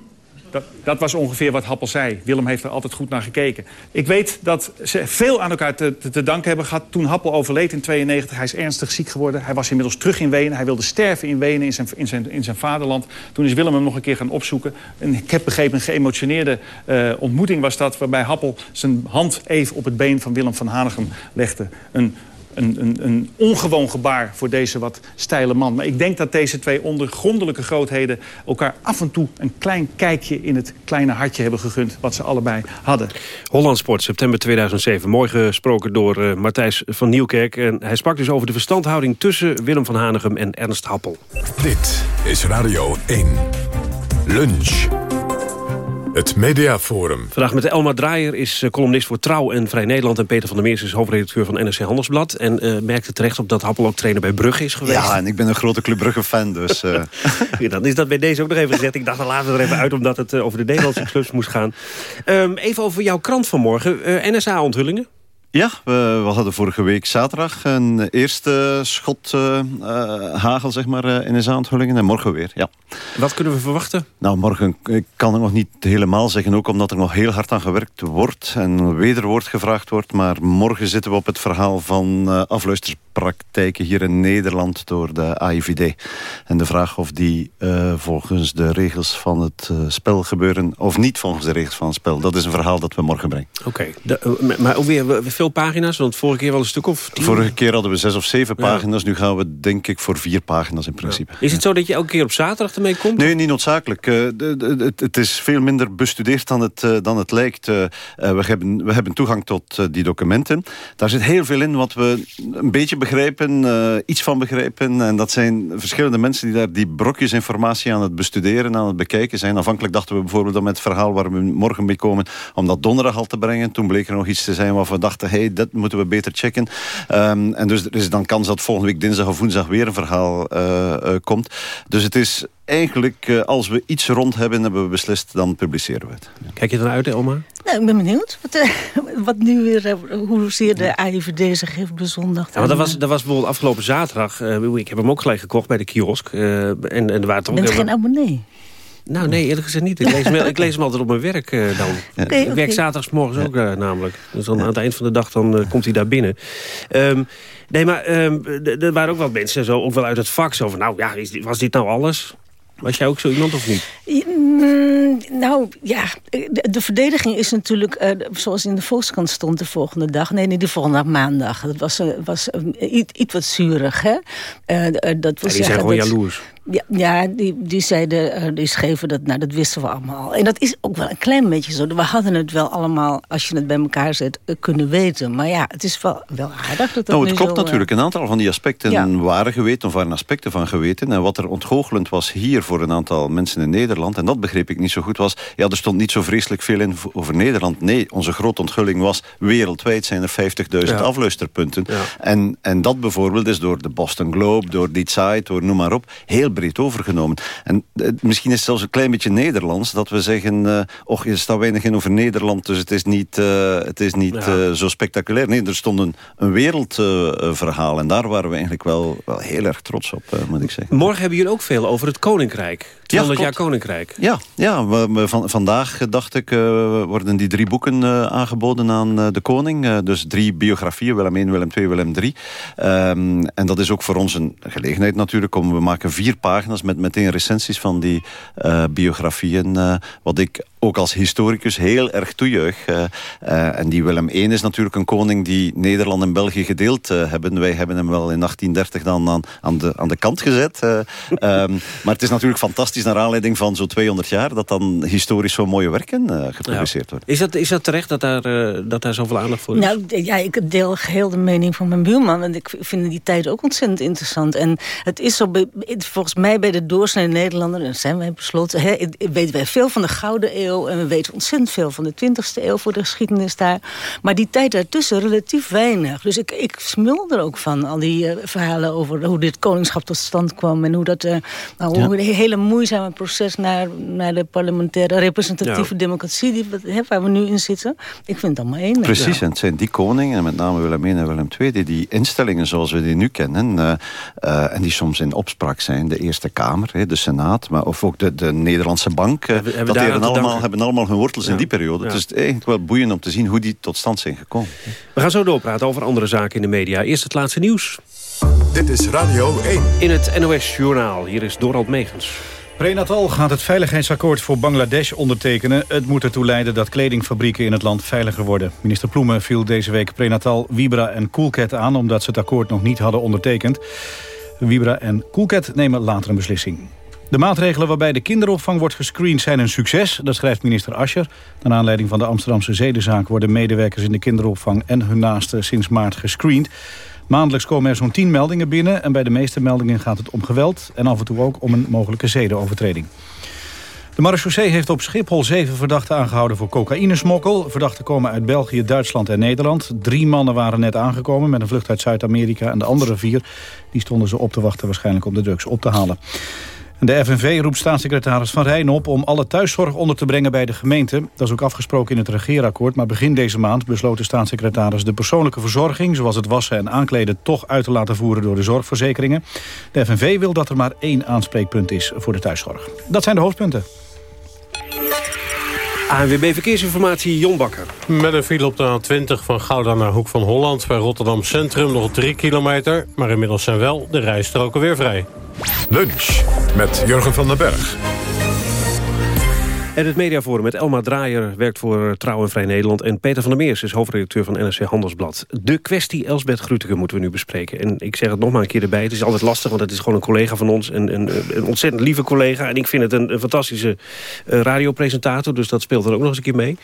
Dat, was ongeveer wat Happel zei. Willem heeft er altijd goed naar gekeken. Ik weet dat ze veel aan elkaar te, te, danken hebben gehad. Toen Happel overleed in 92, hij is ernstig ziek geworden. Hij was inmiddels terug in Wenen. Hij wilde sterven in Wenen, in zijn, in zijn, in zijn vaderland. Toen is Willem hem nog een keer gaan opzoeken. En ik heb begrepen, een geëmotioneerde uh, ontmoeting was dat... waarbij Happel zijn hand even op het been van Willem van Hanegem legde. Een een, een, een, ongewoon gebaar voor deze wat steile man. Maar ik denk dat deze twee ondergrondelijke grootheden... elkaar af en toe een klein kijkje in het kleine hartje hebben gegund... wat ze allebei hadden. Holland Sport, september 2007. Mooi gesproken door uh, Matthijs van Nieuwkerk. En hij sprak dus over de verstandhouding tussen Willem van Hanegem en Ernst Happel. Dit is Radio 1. Lunch. Het Mediaforum. Vandaag met Elma Draaier is eh, columnist voor Trouw en Vrij Nederland... en Peter van der Meers is hoofdredacteur van NRC Handelsblad. En uh, merkte terecht op dat Happel ook trainer bij Brugge is geweest. Ja, en ik ben een grote Club Brugge-fan, dus... Uh... ja, dan is dat bij deze ook nog even gezegd. Ik dacht, dan laten we er even uit, omdat het over de Nederlandse clubs moest gaan. Um, even over jouw krant vanmorgen. NSA-onthullingen? Ja, we, we, hadden vorige week zaterdag een eerste schot uh, hagel zeg maar, uh, in de zaandhullingen. En morgen weer, ja. Wat kunnen we verwachten? Nou, morgen ik kan ik nog niet helemaal zeggen. Ook omdat er nog heel hard aan gewerkt wordt. En wederwoord gevraagd wordt. Maar morgen zitten we op het verhaal van afluisterpraktijken hier in Nederland door de AIVD. En de vraag of die volgens de regels van het spel gebeuren... of niet volgens de regels van het spel. Dat is een verhaal dat we morgen brengen. Oké, okay. maar ook weer veel pagina's? Want vorige keer wel een stuk of tien? Vorige keer hadden we zes of zeven pagina's. Nu gaan we denk ik voor vier pagina's in principe. Ja. Is het zo dat je elke keer op zaterdag ermee komt? Nee, niet noodzakelijk. Uh, het is veel minder bestudeerd dan het, dan het lijkt. We, hebben, we hebben toegang tot die documenten. Daar zit heel veel in wat we een beetje begrijpen, iets van begrijpen. En dat zijn verschillende mensen die daar die brokjes informatie aan het bestuderen, aan het bekijken zijn. Afhankelijk dachten we bijvoorbeeld om het verhaal waar we morgen mee komen, om dat donderdag al te brengen. Toen bleek er nog iets te zijn waarvan we dachten, hey, dat moeten we beter checken. Um, en dus er is dan kans dat volgende week dinsdag of woensdag weer een verhaal uh, uh, komt. Dus het is eigenlijk, uh, als we iets rond hebben, hebben we beslist, dan publiceren we het. Kijk je er uit, Elma? Nou, ik ben benieuwd wat, wat nu weer, hoezeer de AIVD zich heeft bezondigd. Ja, maar dat, was, dat was bijvoorbeeld afgelopen zaterdag. ik heb hem ook gelijk gekocht bij de kiosk. en, en er waren toch je bent geen abonnee? Nou, nee, eerlijk gezegd niet. Ik lees, hem, ik lees hem altijd op mijn werk uh, dan. Okay, ik werk zaterdagsmorgens ook uh, namelijk. Dus dan aan het eind van de dag dan, uh, komt hij daar binnen. Um, nee, maar um, er waren ook wel mensen, zo, ook wel uit het vak, zo van... nou ja, is, was dit nou alles? Was jij ook zo iemand of niet? Mm, nou, ja. De, de, verdediging is natuurlijk, uh, zoals in de Volkskrant stond de volgende dag. Nee, nee, de volgende dag maandag. Dat was, uh, was uh, iets, iets wat zuurig, hè? dat was ja, die zijn gewoon dat, jaloers. Ja, ja die, die zeiden, die schreven dat, nou, dat wisten we allemaal. En dat is ook wel een klein beetje zo. We hadden het wel allemaal, als je het bij elkaar zet, kunnen weten. Maar ja, het is wel, wel aardig dat dat Nou, het klopt zo, natuurlijk. Een aantal van die aspecten ja. waren geweten, of waren aspecten van geweten. En wat er ontgoochelend was hier voor een aantal mensen in Nederland, en dat begreep ik niet zo goed, was... ja, er stond niet zo vreselijk veel in over Nederland. Nee, onze grote onthulling was... wereldwijd zijn er 50.000 ja. afluisterpunten. Ja. En, en dat bijvoorbeeld is door de Boston Globe, door Die Zeit, door noem maar op... heel breed overgenomen. En uh, misschien is het zelfs een klein beetje Nederlands... dat we zeggen, uh, och, er staat weinig in over Nederland... dus het is niet, uh, het is niet ja. zo spectaculair. Nee, er stond een, een wereldverhaal... en daar waren we eigenlijk wel, wel heel erg trots op, moet ik zeggen. Morgen hebben jullie ook veel over het Koninkrijk. 200 Ja, jaar Koninkrijk. Ja, ja we- we- van, vandaag, eh, dacht ik, eh, worden die drie boeken eh, aangeboden aan de koning. Dus drie biografieën, Willem 1, Willem 2, Willem 3. Ehm, en dat is ook voor ons een gelegenheid natuurlijk. Om, we maken vier pagina's met meteen recensies van die biografieën. wat ik ook als historicus heel erg toejuich. Eh, eh, en die Willem I is natuurlijk een koning die Nederland en België gedeeld eh, hebben. Wij hebben hem wel in 1830 dan aan, aan, de, aan de kant gezet. eh. Ehm, maar het is natuurlijk fantastisch naar aanleiding van zo'n 200 jaar... dat dan historisch zo mooie werken eh, gepubliceerd worden. Is dat, is dat terecht dat daar, dat daar zoveel aandacht voor is? Nou, ja, ik deel geheel de mening van mijn buurman. Want ik vind die tijd ook ontzettend interessant. En het is zo, volgens mij bij de doorsnee Nederlander... en zijn wij besloten, hè, weten wij veel van de Gouden Eeuw... en we weten ontzettend veel van de 20e eeuw voor de geschiedenis daar. Maar die tijd daartussen relatief weinig. Dus ik, ik smul er ook van, al die eh, verhalen over hoe dit koningschap tot stand kwam... en hoe dat eh, nou, Ja. hoe het hele moeizame proces naar, naar de parlementaire representatieve Ja. democratie... Die, waar we nu in zitten, ik vind het allemaal één. Precies, en het zijn die koningen, en met name Willem I en Willem II... die die instellingen zoals we die nu kennen... eh, eh, en die soms in opspraak zijn, de Eerste Kamer, hè, de Senaat... Maar, of ook de, de Nederlandse Bank, hebben dat hebben te allemaal. Hebben allemaal hun wortels in die periode. Ja. Het is eigenlijk wel boeiend om te zien hoe die tot stand zijn gekomen. We gaan zo doorpraten over andere zaken in de media. Eerst het laatste nieuws. Dit is Radio 1. In het NOS-journaal. Hier is Dorald Megens. Prenatal gaat het veiligheidsakkoord voor Bangladesh ondertekenen. Het moet ertoe leiden dat kledingfabrieken in het land veiliger worden. Minister Ploemen viel deze week Prenatal, Vibra en Coolcat aan... omdat ze het akkoord nog niet hadden ondertekend. Vibra en Coolcat nemen later een beslissing. De maatregelen waarbij de kinderopvang wordt gescreend zijn een succes. Dat schrijft minister Ascher. Naar aanleiding van de Amsterdamse zedenzaak... worden medewerkers in de kinderopvang en hun naasten sinds maart gescreend. Maandelijks komen er zo'n 10 meldingen binnen... en bij de meeste meldingen gaat het om geweld... en af en toe ook om een mogelijke zedenovertreding. De marechaussee heeft op Schiphol zeven verdachten aangehouden voor cocaïnesmokkel. Verdachten komen uit België, Duitsland en Nederland. Drie mannen waren net aangekomen met een vlucht uit Zuid-Amerika... en de andere vier die stonden ze op te wachten waarschijnlijk om de drugs op te halen. En de FNV roept staatssecretaris Van Rijn op om alle thuiszorg onder te brengen bij de gemeente. Dat is ook afgesproken in het regeerakkoord, maar begin deze maand besloot de staatssecretaris de persoonlijke verzorging, zoals het wassen en aankleden, toch uit te laten voeren door de zorgverzekeringen. De FNV wil dat er maar één aanspreekpunt is voor de thuiszorg. Dat zijn de hoofdpunten. ANWB Verkeersinformatie, Jon Bakker. Met een file op de A20 van Gouda naar Hoek van Holland... bij Rotterdam Centrum nog 3 kilometer... maar inmiddels zijn wel de rijstroken weer vrij. Lunch met Jurgen van den Berg. En het mediaforum met Elma Draaier werkt voor Trouw en Vrij Nederland... en Peter van der Meers is hoofdredacteur van NRC Handelsblad. De kwestie Elsbeth Grütke moeten we nu bespreken. En ik zeg het nog maar een keer erbij. Het is altijd lastig, want het is gewoon een collega van ons. Een, een, een ontzettend lieve collega. En ik vind het een, een fantastische eh, radiopresentator. Dus dat speelt er ook nog eens een keer mee.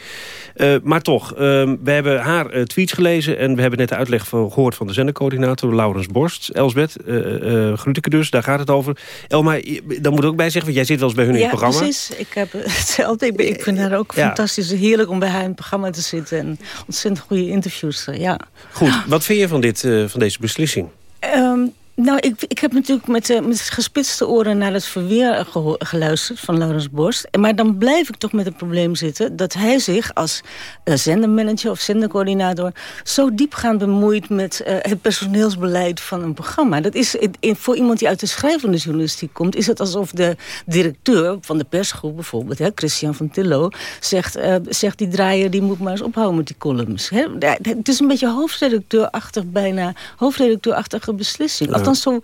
Eh, maar toch, eh, we hebben haar eh, tweets gelezen... en we hebben net de uitleg van- gehoord van de zendercoördinator... Laurens Borst, Elsbeth, eh eh Grütke dus, daar gaat het over. Elma, dan moet ik ook bij zeggen, want jij zit wel eens bij hun in ja, het programma. precies. Ik heb hetzelfde. Ik, ben, ik vind haar ook Ja. fantastisch. Heerlijk om bij haar in het programma te zitten. En ontzettend goede interviews. Ja. Goed, wat vind je van, dit, eh, van deze beslissing? Ehm, nou, ik, ik heb natuurlijk met, met gespitste oren naar het verweer geluisterd van Laurens Borst. Maar dan blijf ik toch met het probleem zitten dat hij zich als eh, zendermanager of zendercoördinator zo diepgaand bemoeit met eh, het personeelsbeleid van een programma. Dat is voor iemand die uit de schrijvende journalistiek komt, is het alsof de directeur van de persgroep bijvoorbeeld, hè, Christian van Tillo, zegt, zegt die draaier die moet maar eens ophouden met die columns. Hè. Het is een beetje hoofdredacteurachtig bijna, hoofdredacteurachtige beslissing. Ja.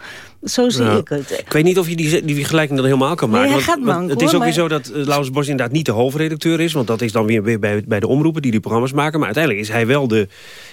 Zo, zie ik het. Ik weet niet of je die, die vergelijking dan helemaal kan Nee, maken. hij want, gaat want mank, het is ook weer zo dat uh, Laurens Bos inderdaad niet de hoofdredacteur is. Want dat is dan weer weer bij, bij de omroepen die die programma's maken. Maar uiteindelijk is hij wel de,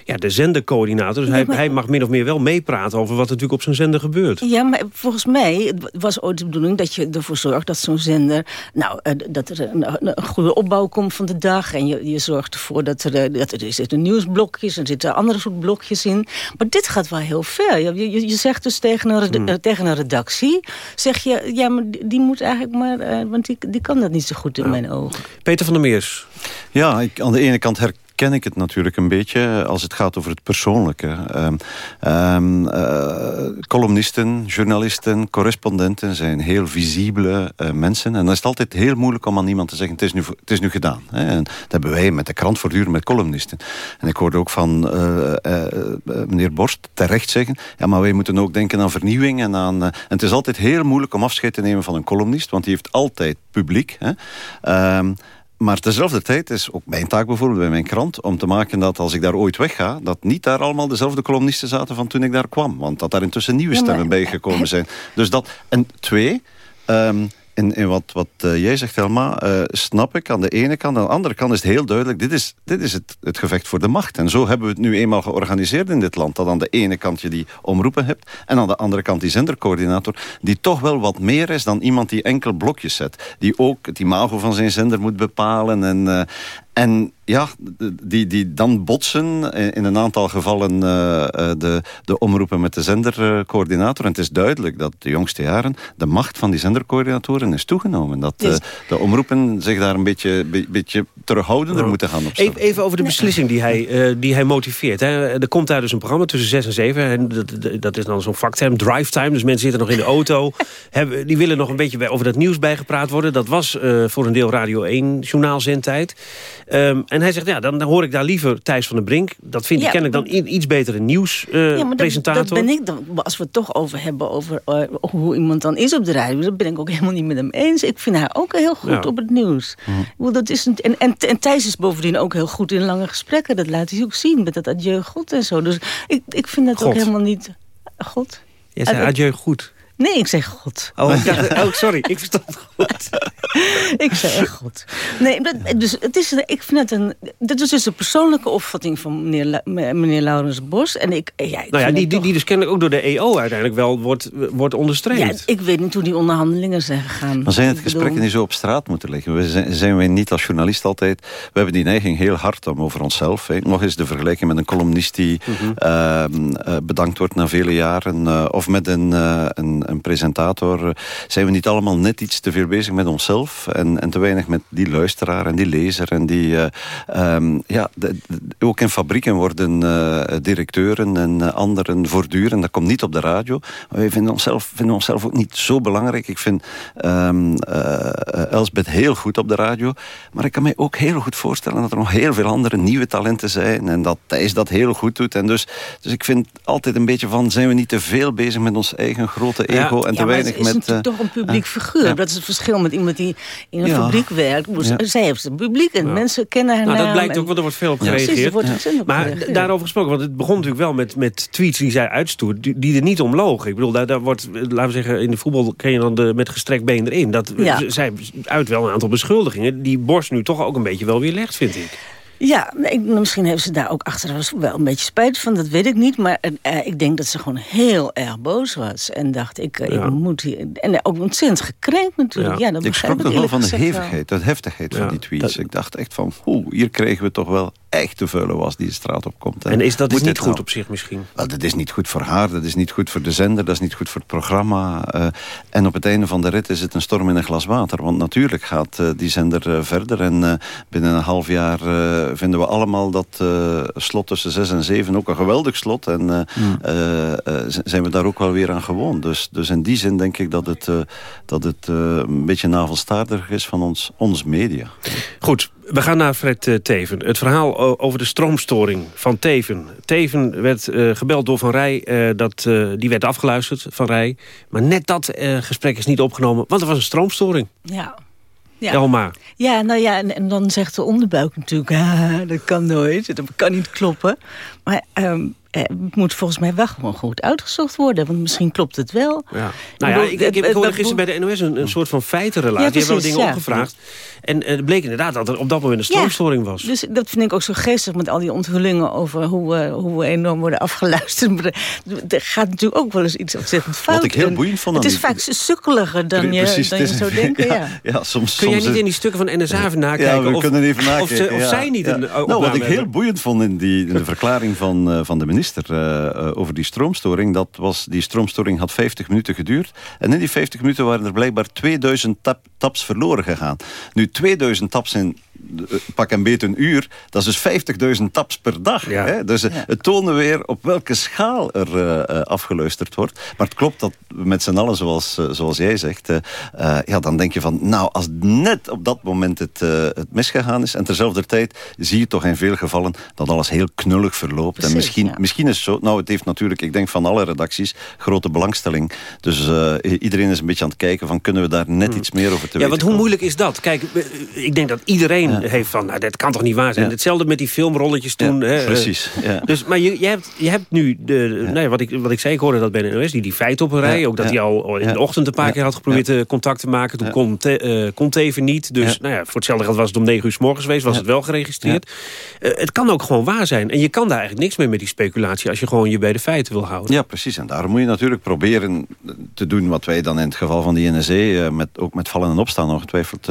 ja, de zendercoördinator. Dus Ja, hij, maar- hij mag min of meer wel meepraten over wat natuurlijk op zijn zender gebeurt. Ja, maar volgens mij was ooit de bedoeling dat je ervoor zorgt dat zo'n zender... nou, eh, dat er een, een goede opbouw komt van de dag... en je, je zorgt ervoor dat er, eh, dat er, er zitten nieuwsblokjes... en er zitten andere soort blokjes in. Maar dit gaat wel heel ver. Je, je, je zegt dus tegen een, Hmm. Tegen een redactie... zeg je, ja, maar die, die moet eigenlijk maar... eh, want die, die kan dat niet zo goed in mijn ogen. Peter van der Meers. Ja, ik, aan de ene kant herken ken ik het natuurlijk een beetje als het gaat over het persoonlijke. Eh, columnisten, journalisten, correspondenten zijn heel visibele uh, mensen. En dan is het altijd heel moeilijk om aan iemand te zeggen, het is nu, het is nu gedaan. Hè? En dat hebben wij met de krant voortdurend met columnisten. En ik hoorde ook van uh, meneer Borst terecht zeggen, ja, maar wij moeten ook denken aan vernieuwing. En, aan, en het is altijd heel moeilijk om afscheid te nemen van een columnist, want die heeft altijd publiek. Hè? Ehm, maar tezelfde tijd is ook mijn taak bijvoorbeeld bij mijn krant... om te maken dat als ik daar ooit wegga... dat niet daar allemaal dezelfde columnisten zaten van toen ik daar kwam. Want dat daar intussen nieuwe stemmen bijgekomen zijn. Dus dat... En twee... Um, in, in wat, wat uh, jij zegt, Helma, uh, snap ik aan de ene kant. Aan de andere kant is het heel duidelijk, dit is, dit is het, het gevecht voor de macht. En zo hebben we het nu eenmaal georganiseerd in dit land. Dat aan de ene kant je die omroepen hebt... en aan de andere kant die zendercoördinator... die toch wel wat meer is dan iemand die enkel blokjes zet. Die ook het imago van zijn zender moet bepalen. En, uh, en ja, die, die dan botsen in een aantal gevallen uh, de, de omroepen met de zendercoördinator. En het is duidelijk dat de jongste jaren de macht van die zendercoördinatoren is toegenomen. Dat uh, de omroepen zich daar een beetje, be, beetje terughoudender moeten gaan opstellen. Even, even over de beslissing die hij, uh, die hij motiveert. Hè. Er komt daar dus een programma tussen 6 en 7. En dat, dat is dan zo'n vakterm, drive time. Dus mensen zitten nog in de auto. hebben, die willen nog een beetje over dat nieuws bijgepraat worden. Dat was voor een deel Radio 1 journaalzendtijd. Um, en hij zegt, ja, dan hoor ik daar liever Thijs van den Brink. Dat vind ik ja, kennelijk dan iets betere nieuwspresentator. Uh, ja, dat, ben ik dan, als we het toch over hebben over uh, hoe iemand dan is op de radio... dat ben ik ook helemaal niet met hem eens. Ik vind haar ook heel goed ja. op het nieuws. Mm. Dat is een, en, en, en Thijs is bovendien ook heel goed in lange gesprekken. Dat laat hij ook zien met dat adieu God en zo. Dus ik, ik vind dat God. ook helemaal niet... God? Jij zei adieu goed. Nee, ik zeg God. Oh, ik dacht, oh sorry, ik verstond het goed. ik zeg echt God. Nee, dat, dus het is, ik vind het een... Dat is dus een persoonlijke opvatting van meneer, meneer Laurens Bos. En ik, ja, ik nou ja, die, die, die dus kennelijk ook door de EO uiteindelijk wel wordt, wordt onderstreept. Ja, ik weet niet hoe die onderhandelingen zijn gegaan. Maar zijn het gesprekken die zo op straat moeten liggen? We zijn, zijn wij niet als journalist altijd... We hebben die neiging heel hard om over onszelf. Hè. Nog eens de vergelijking met een columnist die mm -hmm. uh, uh, bedankt wordt na vele jaren. Uh, of met een, een een presentator... zijn we niet allemaal net iets te veel bezig met onszelf... en, en te weinig met die luisteraar en die lezer. En die, uh, um, ja, ook in fabrieken worden uh, directeuren en anderen voortdurend. Dat komt niet op de radio. Maar wij vinden onszelf, vinden onszelf ook niet zo belangrijk. Ik vind um, Elsbeth heel goed op de radio. Maar ik kan mij ook heel goed voorstellen... dat er nog heel veel andere nieuwe talenten zijn... en dat Thijs dat heel goed doet. En dus, dus ik vind altijd een beetje van... zijn we niet te veel bezig met ons eigen grote ego... Ja en te ja, weinig is met... Uh, toch een publiek uh, figuur. Ja. Dat is het verschil met iemand die in een ja. fabriek werkt. Zij heeft een publiek en mensen kennen haar nou, naam. Dat blijkt ook, want er wordt veel op gereageerd. Precies, maar gereageerd. daarover gesproken, want het begon natuurlijk wel met, met tweets die zij uitstoert... Die, die er niet om logen. Ik bedoel, daar, daar wordt, laten we zeggen, in de voetbal ken je dan de, met gestrekt been erin. Dat, Zij uit wel een aantal beschuldigingen die Borst nu toch ook een beetje wel weer legt, vind ik. Ja, ik, misschien heeft ze daar ook achteraf wel een beetje spijt van. Dat weet ik niet. Maar uh, ik denk dat ze gewoon heel erg boos was. En dacht, ik, uh, ja. ik moet hier... En ook ontzettend gekrenkt natuurlijk. Ja, ja dat ik schrok nog wel van de hevigheid, de heftigheid van die tweets. Dat... Ik dacht echt van, hoe, hier kregen we toch wel echt de vuile was die de straat op komt. En is dat is niet goed nou? op zich misschien? Wel, dat is niet goed voor haar, dat is niet goed voor de zender... dat is niet goed voor het programma. Uh, en op het einde van de rit is het een storm in een glas water. Want natuurlijk gaat uh, die zender uh, verder. En binnen een half jaar vinden we allemaal dat slot tussen 6 en 7 ook een geweldig slot. En mm. zijn we daar ook wel weer aan gewoon. Dus, dus in die zin denk ik dat het, dat het een beetje navelstaardig is van ons, ons media. Goed, we gaan naar Fred uh, Teven. Het verhaal over de stroomstoring van Teven. Teven werd uh, gebeld door Van Rij. Uh, dat, die werd afgeluisterd, Van Rij. Maar net dat gesprek is niet opgenomen, want er was een stroomstoring. Ja. Ja. Elma. Ja, nou ja, en, en, dan zegt de onderbuik natuurlijk... Ah, dat kan nooit, dat kan niet kloppen. Maar um, het moet volgens mij wel gewoon goed uitgezocht worden. Want misschien klopt het wel. Ja. Nou ja, ik, ik, ik hoorde gisteren bij de NOS een, een soort van feitenrelatie. Ja, precies, die hebben wel dingen ja. opgevraagd. En het bleek inderdaad dat er op dat moment een stroomstoring was. Dus dat vind ik ook zo geestig met al die onthullingen... over hoe, uh, hoe we enorm worden afgeluisterd. Maar er gaat natuurlijk ook wel eens iets ontzettend fout. Wat ik heel boeiend vond... Het is vaak sukkeliger dan je, precies, dan je zou denken. Ja, ja. soms, Kun soms jij niet in die stukken van NSA even nakijken? Ja, we of, kunnen even nakijken. Of, ze, of zij niet een Nou, wat ik heel boeiend vond in, die, in de verklaring van, uh, van de minister minister over die stroomstoring. Dat was, die stroomstoring had 50 minuten geduurd. En in die 50 minuten waren er blijkbaar 2000 tap, taps verloren gegaan. Nu, 2000 taps in pak een beetje een uur, dat is dus 50.000 taps per dag. Hè? Dus het tonen weer op welke schaal er uh, afgeluisterd wordt. Maar het klopt dat met z'n allen, zoals, uh, zoals jij zegt... ja, dan denk je van, nou, als net op dat moment het, het misgegaan is... en terzelfde tijd zie je toch in veel gevallen dat alles heel knullig verloopt. Precies, en misschien, ja. misschien is het zo... Nou, het heeft natuurlijk, ik denk van alle redacties, grote belangstelling. Dus iedereen is een beetje aan het kijken van, kunnen we daar net hmm. iets meer over te ja, want hoe moeilijk is dat? Kijk, ik denk dat iedereen heeft van, nou, dat kan toch niet waar zijn. Hetzelfde met die filmrolletjes toen. hè, precies. Ja. Dus, maar je, je, hebt, je hebt nu, de, nou wat, ik, wat ik zei, ik hoorde dat bij de NOS, die die feiten op een rij. Ook dat hij al in de ochtend een paar keer had geprobeerd uh, contact te maken. Toen kon, te, uh, kon Teven niet. Dus nou ja, voor hetzelfde geld was het om negen uur s morgens geweest. Was het wel geregistreerd. Uh, het kan ook gewoon waar zijn. En je kan daar eigenlijk niks mee met die speculatie... als je gewoon je bij de feiten wil houden. Ja, precies. En daarom moet je natuurlijk proberen te doen... wat wij dan in het geval van die NSE... met, ook met vallen en opstaan ongetwijfeld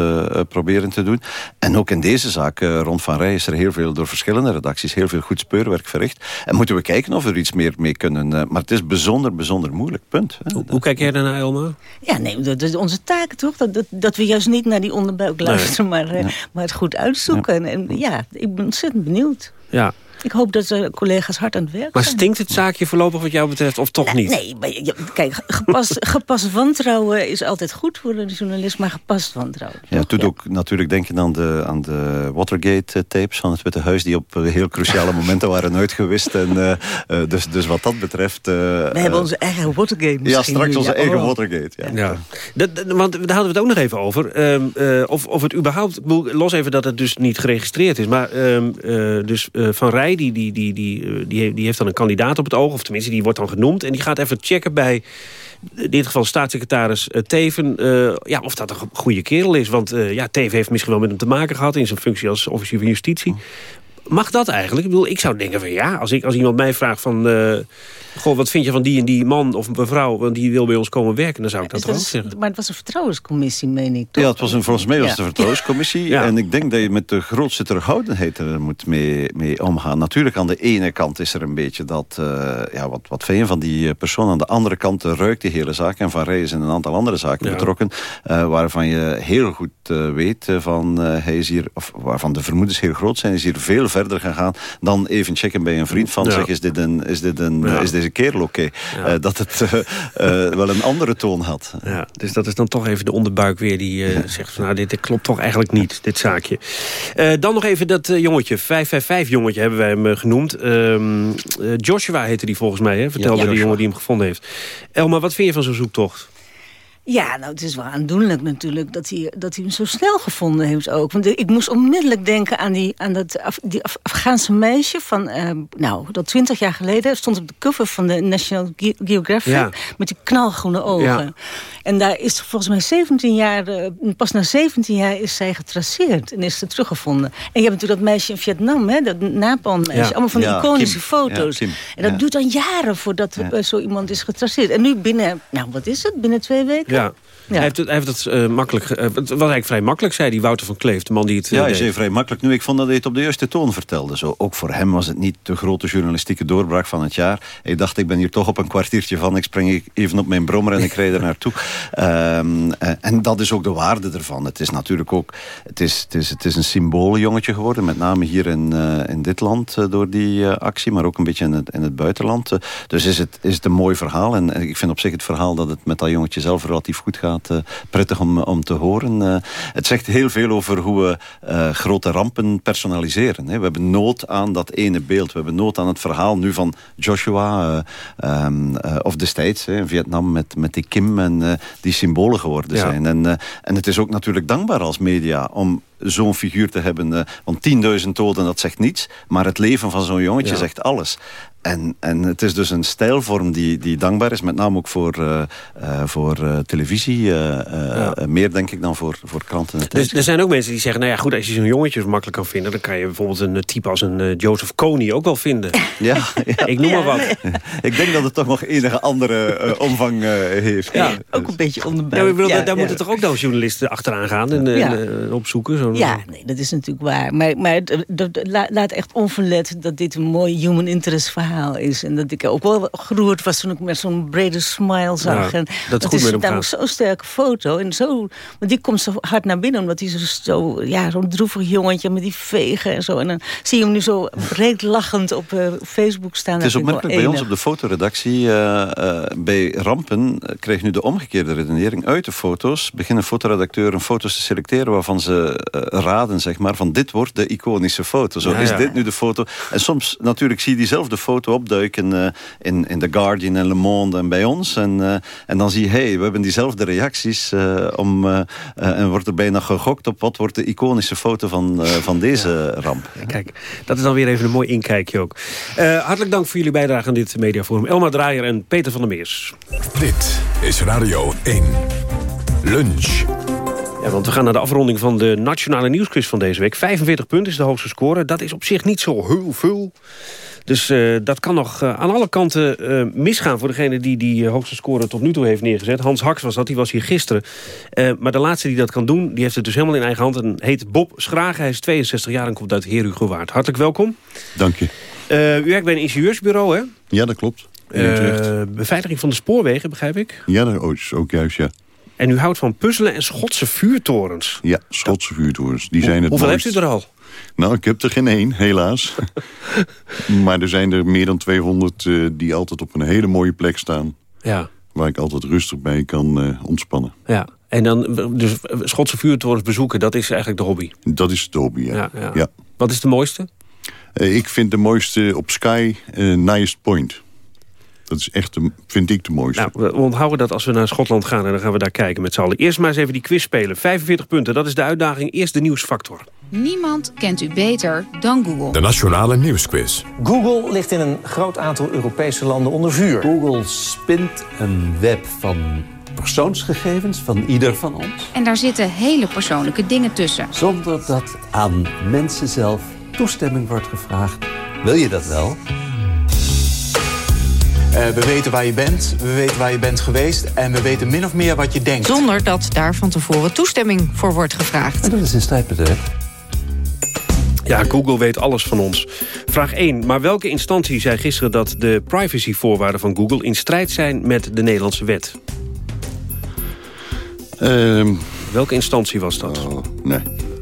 proberen te doen. En ook in deze zaak rond Van Rij is er heel veel door verschillende redacties heel veel goed speurwerk verricht. En moeten we kijken of we er iets meer mee kunnen. maar het is bijzonder, bijzonder moeilijk, punt. Hoe, hoe kijk jij daarnaar, Elma? Ja, nee, dat is onze taak toch? Dat, dat, dat we juist niet naar die onderbuik luisteren, maar, maar het goed uitzoeken. En, en ja, ik ben ontzettend benieuwd. Ja, ik hoop dat de collega's hard aan het werk Maar stinkt het zaakje voorlopig wat jou betreft of toch niet? Nee, maar, kijk, gepast, gepast wantrouwen is altijd goed voor een journalist, maar gepast wantrouwen. Ja, het doet ook natuurlijk denken aan de, aan de Watergate-tapes van het Witte Huis... die op heel cruciale momenten waren uitgewist. En, uh, dus, dus wat dat betreft... Uh, We hebben onze eigen Watergate Ja, straks onze eigen oh. Watergate. Ja. ja. Dat, want daar hadden we het ook nog even over. Um, uh, of, of het überhaupt... Los even dat het dus niet geregistreerd is. Maar um, dus Van Die, die, die, die, die, die heeft dan een kandidaat op het oog. Of tenminste, die wordt dan genoemd. En die gaat even checken bij in dit geval staatssecretaris Teven... Uh, ja, of dat een goede kerel is. Want ja, Teven heeft misschien wel met hem te maken gehad... in zijn functie als officier van justitie. Mag dat eigenlijk? Ik bedoel, ik zou denken van ja, als, ik, als iemand mij vraagt van... Uh, goh, wat vind je van die en die man of mevrouw... want die wil bij ons komen werken, dan zou ik dat ook zeggen. Maar het was een vertrouwenscommissie, meen ik, toch? Ja, het was een, volgens mij was het een vertrouwenscommissie. ja. En ik denk dat je met de grootste terughoudendheid er moet mee, mee omgaan. Natuurlijk, aan de ene kant is er een beetje dat... Uh, ja, wat, wat vind je van die persoon? Aan de andere kant ruikt die hele zaak. En Van Rij is in een aantal andere zaken ja. betrokken... Uh, waarvan je heel goed weet van... hij is hier, of waarvan de vermoedens heel groot zijn... is hier veel verder gegaan dan even checken bij een vriend van... Ja. zeg, is dit, een, is dit een, ja. is deze kerel oké? Okay? Uh, dat het uh, uh, wel een andere toon had. Ja, dus dat is dan toch even de onderbuik weer die zegt... Van, nou, dit, dit, klopt toch eigenlijk niet, dit zaakje. dan nog even dat jongetje, 555-jongetje hebben wij hem genoemd. Um, Joshua heette die volgens mij, hè? vertelde de jongen die hem gevonden heeft. Elma, wat vind je van zo'n zoektocht? Ja, nou, het is wel aandoenlijk natuurlijk dat hij, dat hij hem zo snel gevonden heeft ook. Want ik moest onmiddellijk denken aan, die, aan dat Af, die Af, Afghaanse meisje van, uh, nou, dat twintig jaar geleden stond op de cover van de National Ge Geographic ja. met die knalgroene ogen. Ja. En daar is volgens mij 17 jaar, uh, pas na 17 jaar is zij getraceerd en is ze teruggevonden. En je hebt natuurlijk dat meisje in Vietnam, hè, dat Napalm-meisje, ja. allemaal van die iconische Kim. foto's. en dat duurt dan jaren voordat uh, zo iemand is getraceerd. En nu binnen, nou, wat is het, binnen twee weken? Ja. Ja. Hij heeft het, hij heeft het uh, makkelijk... Uh, het was eigenlijk vrij makkelijk, zei die Wouter van Kleef, de man die het... Uh, ja, hij zei vrij makkelijk. Nu, ik vond dat hij het op de juiste toon vertelde. Zo, ook voor hem was het niet de grote journalistieke doorbraak van het jaar. Hij dacht, ik ben hier toch op een kwartiertje van. Ik spring even op mijn brommer en ik rijd er naartoe. um, en dat is ook de waarde ervan. Het is natuurlijk ook... Het is, het is, het is een symbolenjongetje geworden. Met name hier in, in dit land door die actie. Maar ook een beetje in het, in het buitenland. dus is het, is het een mooi verhaal. En ik vind op zich het verhaal dat het met dat jongetje zelf relatief goed gaat uh, prettig om, om te horen. Uh, het zegt heel veel over hoe we uh, grote rampen personaliseren. Hè. We hebben nood aan dat ene beeld. We hebben nood aan het verhaal nu van Joshua um, of destijds hè, in Vietnam met, met die Kim en die symbolen geworden ja. zijn. En, en het is ook natuurlijk dankbaar als media om zo'n figuur te hebben. Uh, want 10.000 doden, dat zegt niets. Maar het leven van zo'n jongetje ja. zegt alles. En, en het is dus een stijlvorm die, die dankbaar is. Met name ook voor, uh, uh, voor uh, televisie. Ja. Meer denk ik dan voor, voor kranten. Dus er zijn ook mensen die zeggen... nou ja, goed, als je zo'n jongetje makkelijk kan vinden... dan kan je bijvoorbeeld een type als een Joseph Kony ook wel vinden. Ja, ja. Ik noem maar wat. ik denk dat het toch nog enige andere omvang heeft. Ja. Ook een beetje onderbij. Ja, bedoel, daar moeten toch ook dan journalisten achteraan gaan... en, en opzoeken, zo Ja, nee, dat is natuurlijk waar. Maar, maar dat- dat- laat echt onverlet dat dit een mooi human interest verhaal is. En dat ik ook wel geroerd was toen ik met zo'n brede smile zag. Ja, en dat het goed is namelijk zo'n sterke foto. En zo, want die komt zo hard naar binnen, omdat hij zo, zo ja, zo'n droevig jongetje met die vegen en zo. En dan zie je hem nu zo breed lachend op eh, Facebook staan. Het is Dat opmerkelijk, bij ons op de fotoredactie, eh, eh, bij rampen, je nu de omgekeerde redenering. Uit de foto's beginnen fotoredacteuren foto's te selecteren waarvan ze raden, zeg maar, van dit wordt de iconische foto. Zo Ja, is ja. dit nu de foto. En soms natuurlijk zie je diezelfde foto opduiken eh, in, in The Guardian en Le Monde en bij ons. En, eh, en dan zie je, hey, we hebben diezelfde reacties eh, om, eh, eh, en wordt er bijna gegokt op wat wordt de iconische foto van, eh, van deze ramp. Kijk, dat is dan weer even een mooi inkijkje ook. Eh, hartelijk dank voor jullie bijdrage aan dit mediaforum. Elma Draaier en Peter van der Meers. Dit is Radio 1. Lunch. Ja, want we gaan naar de afronding van de nationale nieuwsquiz van deze week. 45 punten is de hoogste score. Dat is op zich niet zo heel veel. Dus eh, dat kan nog eh, aan alle kanten eh, misgaan... voor degene die die hoogste score tot nu toe heeft neergezet. Hans Haks was dat, die was hier gisteren. Maar de laatste die dat kan doen, die heeft het dus helemaal in eigen hand... en heet Bob Schragen. Hij is 62 jaar en komt uit Heerhugowaard. Hartelijk welkom. Dank je. U werkt bij een ingenieursbureau, hè? Ja, dat klopt. Beveiliging van de spoorwegen, begrijp ik. Ja, dat is ook juist, ja. En u houdt van puzzelen en Schotse vuurtorens. Ja, Schotse vuurtorens. Die zijn het Hoeveel mooist. heeft u er al? Nou, ik heb er geen één, helaas. maar er zijn er meer dan 200 eh, die altijd op een hele mooie plek staan. Ja. Waar ik altijd rustig bij kan eh, ontspannen. Ja, en dan dus Schotse vuurtorens bezoeken, dat is eigenlijk de hobby. Dat is de hobby, ja. Ja, ja. Ja. Wat is de mooiste? Eh, ik vind de mooiste op Sky eh Niest Point. Dat is echt, de, vind ik de mooiste. Nou, we onthouden dat als we naar Schotland gaan en dan gaan we daar kijken met z'n allen. Eerst maar eens even die quiz spelen. 45 punten, dat is de uitdaging. Eerst de nieuwsfactor. Niemand kent u beter dan Google. De Nationale Nieuwsquiz. Google ligt in een groot aantal Europese landen onder vuur. Google spint een web van persoonsgegevens van ieder van ons... En daar zitten hele persoonlijke dingen tussen. zonder dat aan mensen zelf toestemming wordt gevraagd. Wil je dat wel? Eh, we weten waar je bent, we weten waar je bent geweest... en we weten min of meer wat je denkt. Zonder dat daar van tevoren toestemming voor wordt gevraagd. En dat is in strijd met de wet. Ja, Google weet alles van ons. Vraag 1. Maar welke instantie zei gisteren dat de privacyvoorwaarden van Google... in strijd zijn met de Nederlandse wet? Ehm, Welke instantie was dat? nee,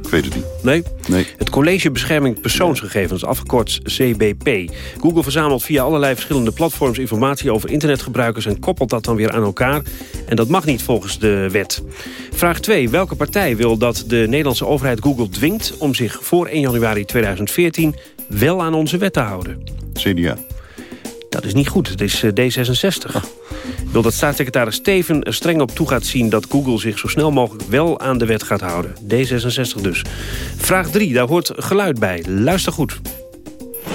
ik weet het niet. Nee? Nee. Het College Bescherming Persoonsgegevens, afgekort CBP. Google verzamelt via allerlei verschillende platforms informatie over internetgebruikers... en koppelt dat dan weer aan elkaar. En dat mag niet volgens de wet. Vraag 2. Welke partij wil dat de Nederlandse overheid Google dwingt... om zich voor 1 januari 2014 wel aan onze wet te houden? CDA. Dat is niet goed. Het is eh, D66. Wil dat staatssecretaris Steven er streng op toe gaat zien... dat Google zich zo snel mogelijk wel aan de wet gaat houden. D66 dus. Vraag 3, daar hoort geluid bij. Luister goed.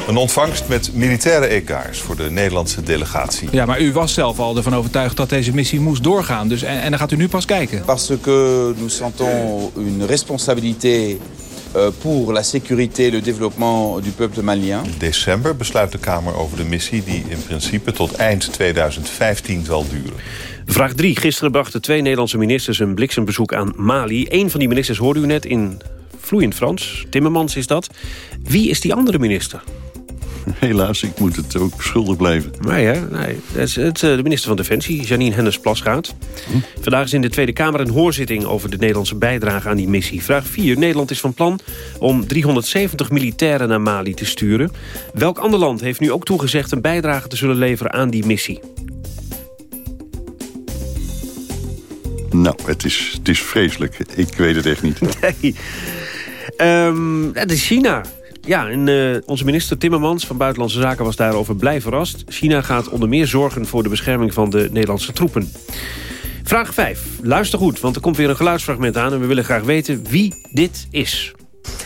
Een ontvangst met militaire egaars voor de Nederlandse delegatie. Ja, maar u was zelf al ervan overtuigd dat deze missie moest doorgaan. Dus, en, en dan gaat u nu pas kijken. Parce que nous sentons une responsabilité pour la sécurité et le développement du peuple malien. In december besluit de Kamer over de missie die in principe tot eind 2015 zal duren. Vraag 3. Gisteren brachten twee Nederlandse ministers een bliksembezoek aan Mali. Eén van die ministers hoorde u net in vloeiend Frans. Timmermans is dat. Wie is die andere minister? Helaas, ik moet het ook schuldig blijven. Nee, hè? nee. Is het, eh, de minister van Defensie, Janine Hennis-Plasgaard. Vandaag is in de Tweede Kamer een hoorzitting over de Nederlandse bijdrage aan die missie. Vraag 4. Nederland is van plan om 370 militairen naar Mali te sturen. Welk ander land heeft nu ook toegezegd een bijdrage te zullen leveren aan die missie? Nou, het is, het is vreselijk. Ik weet het echt niet. Nee. Ehm, het is China. Ja, en eh, onze minister Timmermans van Buitenlandse Zaken was daarover blij verrast. China gaat onder meer zorgen voor de bescherming van de Nederlandse troepen. Vraag 5. Luister goed, want er komt weer een geluidsfragment aan... en we willen graag weten wie dit is.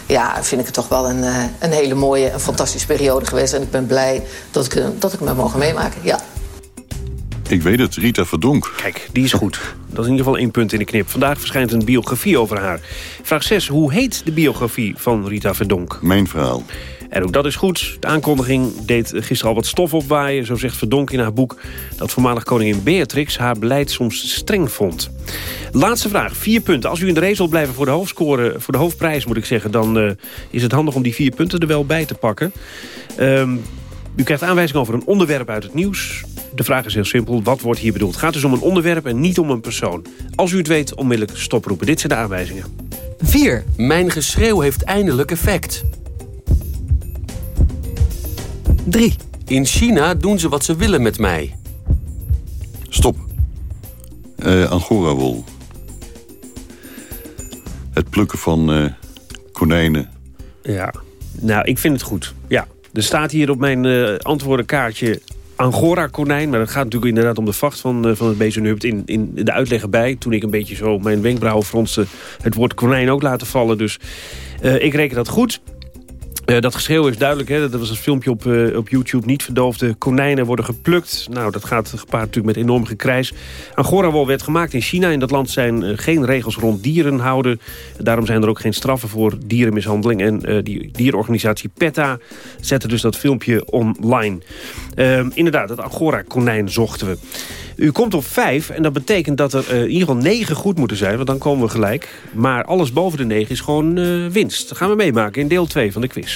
ja, vind ik het toch wel een, eh, een hele mooie en fantastische periode geweest. En ik ben blij dat ik, eh, dat ik hem mogen meemaken. Ja. Ik weet het, Rita Verdonk. Kijk, die is goed. Dat is in ieder geval één punt in de knip. Vandaag verschijnt een biografie over haar. Vraag 6. Hoe heet de biografie van Rita Verdonk? Mijn verhaal. En ook dat is goed. De aankondiging deed gisteren al wat stof opwaaien. Zo zegt Verdonk in haar boek dat voormalig koningin Beatrix... haar beleid soms streng vond. Laatste vraag, vier punten. Als u in de race wilt blijven voor de hoofdscore, voor de hoofdprijs moet ik zeggen... dan uh, is het handig om die vier punten er wel bij te pakken. Um, u krijgt aanwijzing over een onderwerp uit het nieuws. De vraag is heel simpel, wat wordt hier bedoeld? Het gaat dus om een onderwerp en niet om een persoon. Als u het weet, onmiddellijk stoproepen. Dit zijn de aanwijzingen. 4. Mijn geschreeuw heeft eindelijk effect. 3. In China doen ze wat ze willen met mij. Stop. Uh, Angora-wol. Het plukken van uh, konijnen. Ja, nou, ik vind het goed. Ja, er staat hier op mijn uh, antwoordenkaartje Angora-konijn. Maar dat gaat natuurlijk inderdaad om de vacht van, uh, van het beest. En in, in de uitleg erbij, toen ik een beetje zo mijn wenkbrauwen fronste... het woord konijn ook laten vallen. Dus uh, ik reken dat goed. Uh, dat geschreeuw is duidelijk, hè? dat was een filmpje op, uh, op YouTube. Niet verdoofde konijnen worden geplukt. Nou, dat gaat gepaard natuurlijk met enorm gekrijs. Angora-wol werd gemaakt in China. In dat land zijn uh, geen regels rond dieren houden. Daarom zijn er ook geen straffen voor dierenmishandeling. En die dierenorganisatie PETA zette dus dat filmpje online. Inderdaad, dat Angora-konijn zochten we. U komt op vijf en dat betekent dat er in ieder geval negen goed moeten zijn. Want dan komen we gelijk. Maar alles boven de negen is gewoon winst. Dat gaan we meemaken in deel 2 van de quiz.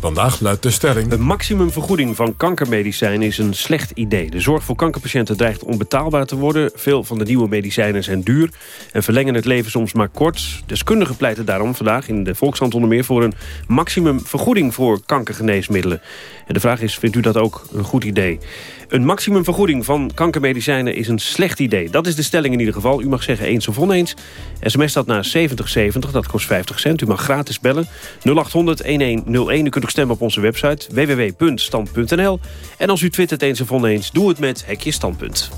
Vandaag luidt de stelling... Een maximumvergoeding van kankermedicijnen is een slecht idee. De zorg voor kankerpatiënten dreigt onbetaalbaar te worden. Veel van de nieuwe medicijnen zijn duur en verlengen het leven soms maar kort. Deskundigen pleiten daarom vandaag in de Volkshand onder meer... voor een maximumvergoeding voor kankergeneesmiddelen. En de vraag is, vindt u dat ook een goed idee? Een maximumvergoeding van kankermedicijnen is een slecht idee. Dat is de stelling in ieder geval. U mag zeggen eens of oneens. SMS staat naar 7070, dat kost 50 cent. U mag gratis bellen. 0800-1101. U kunt stemmen op onze website www.stand.nl. En als u twittert eens of oneens, doe het met Hekje Standpunt.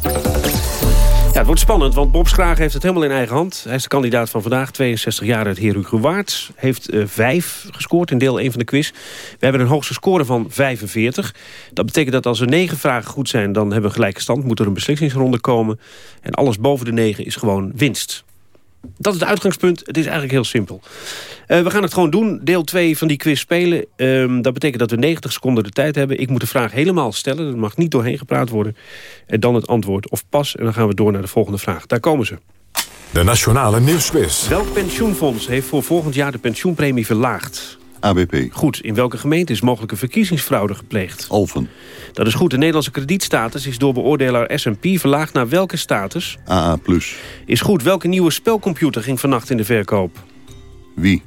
Ja, het wordt spannend, want Bob Schraag heeft het helemaal in eigen hand. Hij is de kandidaat van vandaag, 62 jaar uit Waarts. Heeft uh, vijf gescoord in deel 1 van de quiz. We hebben een hoogste score van 45. Dat betekent dat als er negen vragen goed zijn, dan hebben we gelijke stand. Moet er een beslissingsronde komen. En alles boven de negen is gewoon winst. Dat is het uitgangspunt. Het is eigenlijk heel simpel. Uh, we gaan het gewoon doen. Deel 2 van die quiz spelen. Um, dat betekent dat we 90 seconden de tijd hebben. Ik moet de vraag helemaal stellen. Er mag niet doorheen gepraat worden. En dan het antwoord of pas. En dan gaan we door naar de volgende vraag. Daar komen ze. De Nationale Nieuwsquiz. Welk pensioenfonds heeft voor volgend jaar de pensioenpremie verlaagd? ABP. Goed. In welke gemeente is mogelijke verkiezingsfraude gepleegd? Alphen. Dat is goed. De Nederlandse kredietstatus is door beoordelaar S&P verlaagd naar welke status? AA+. Is goed. Welke nieuwe spelcomputer ging vannacht in de verkoop? Wie?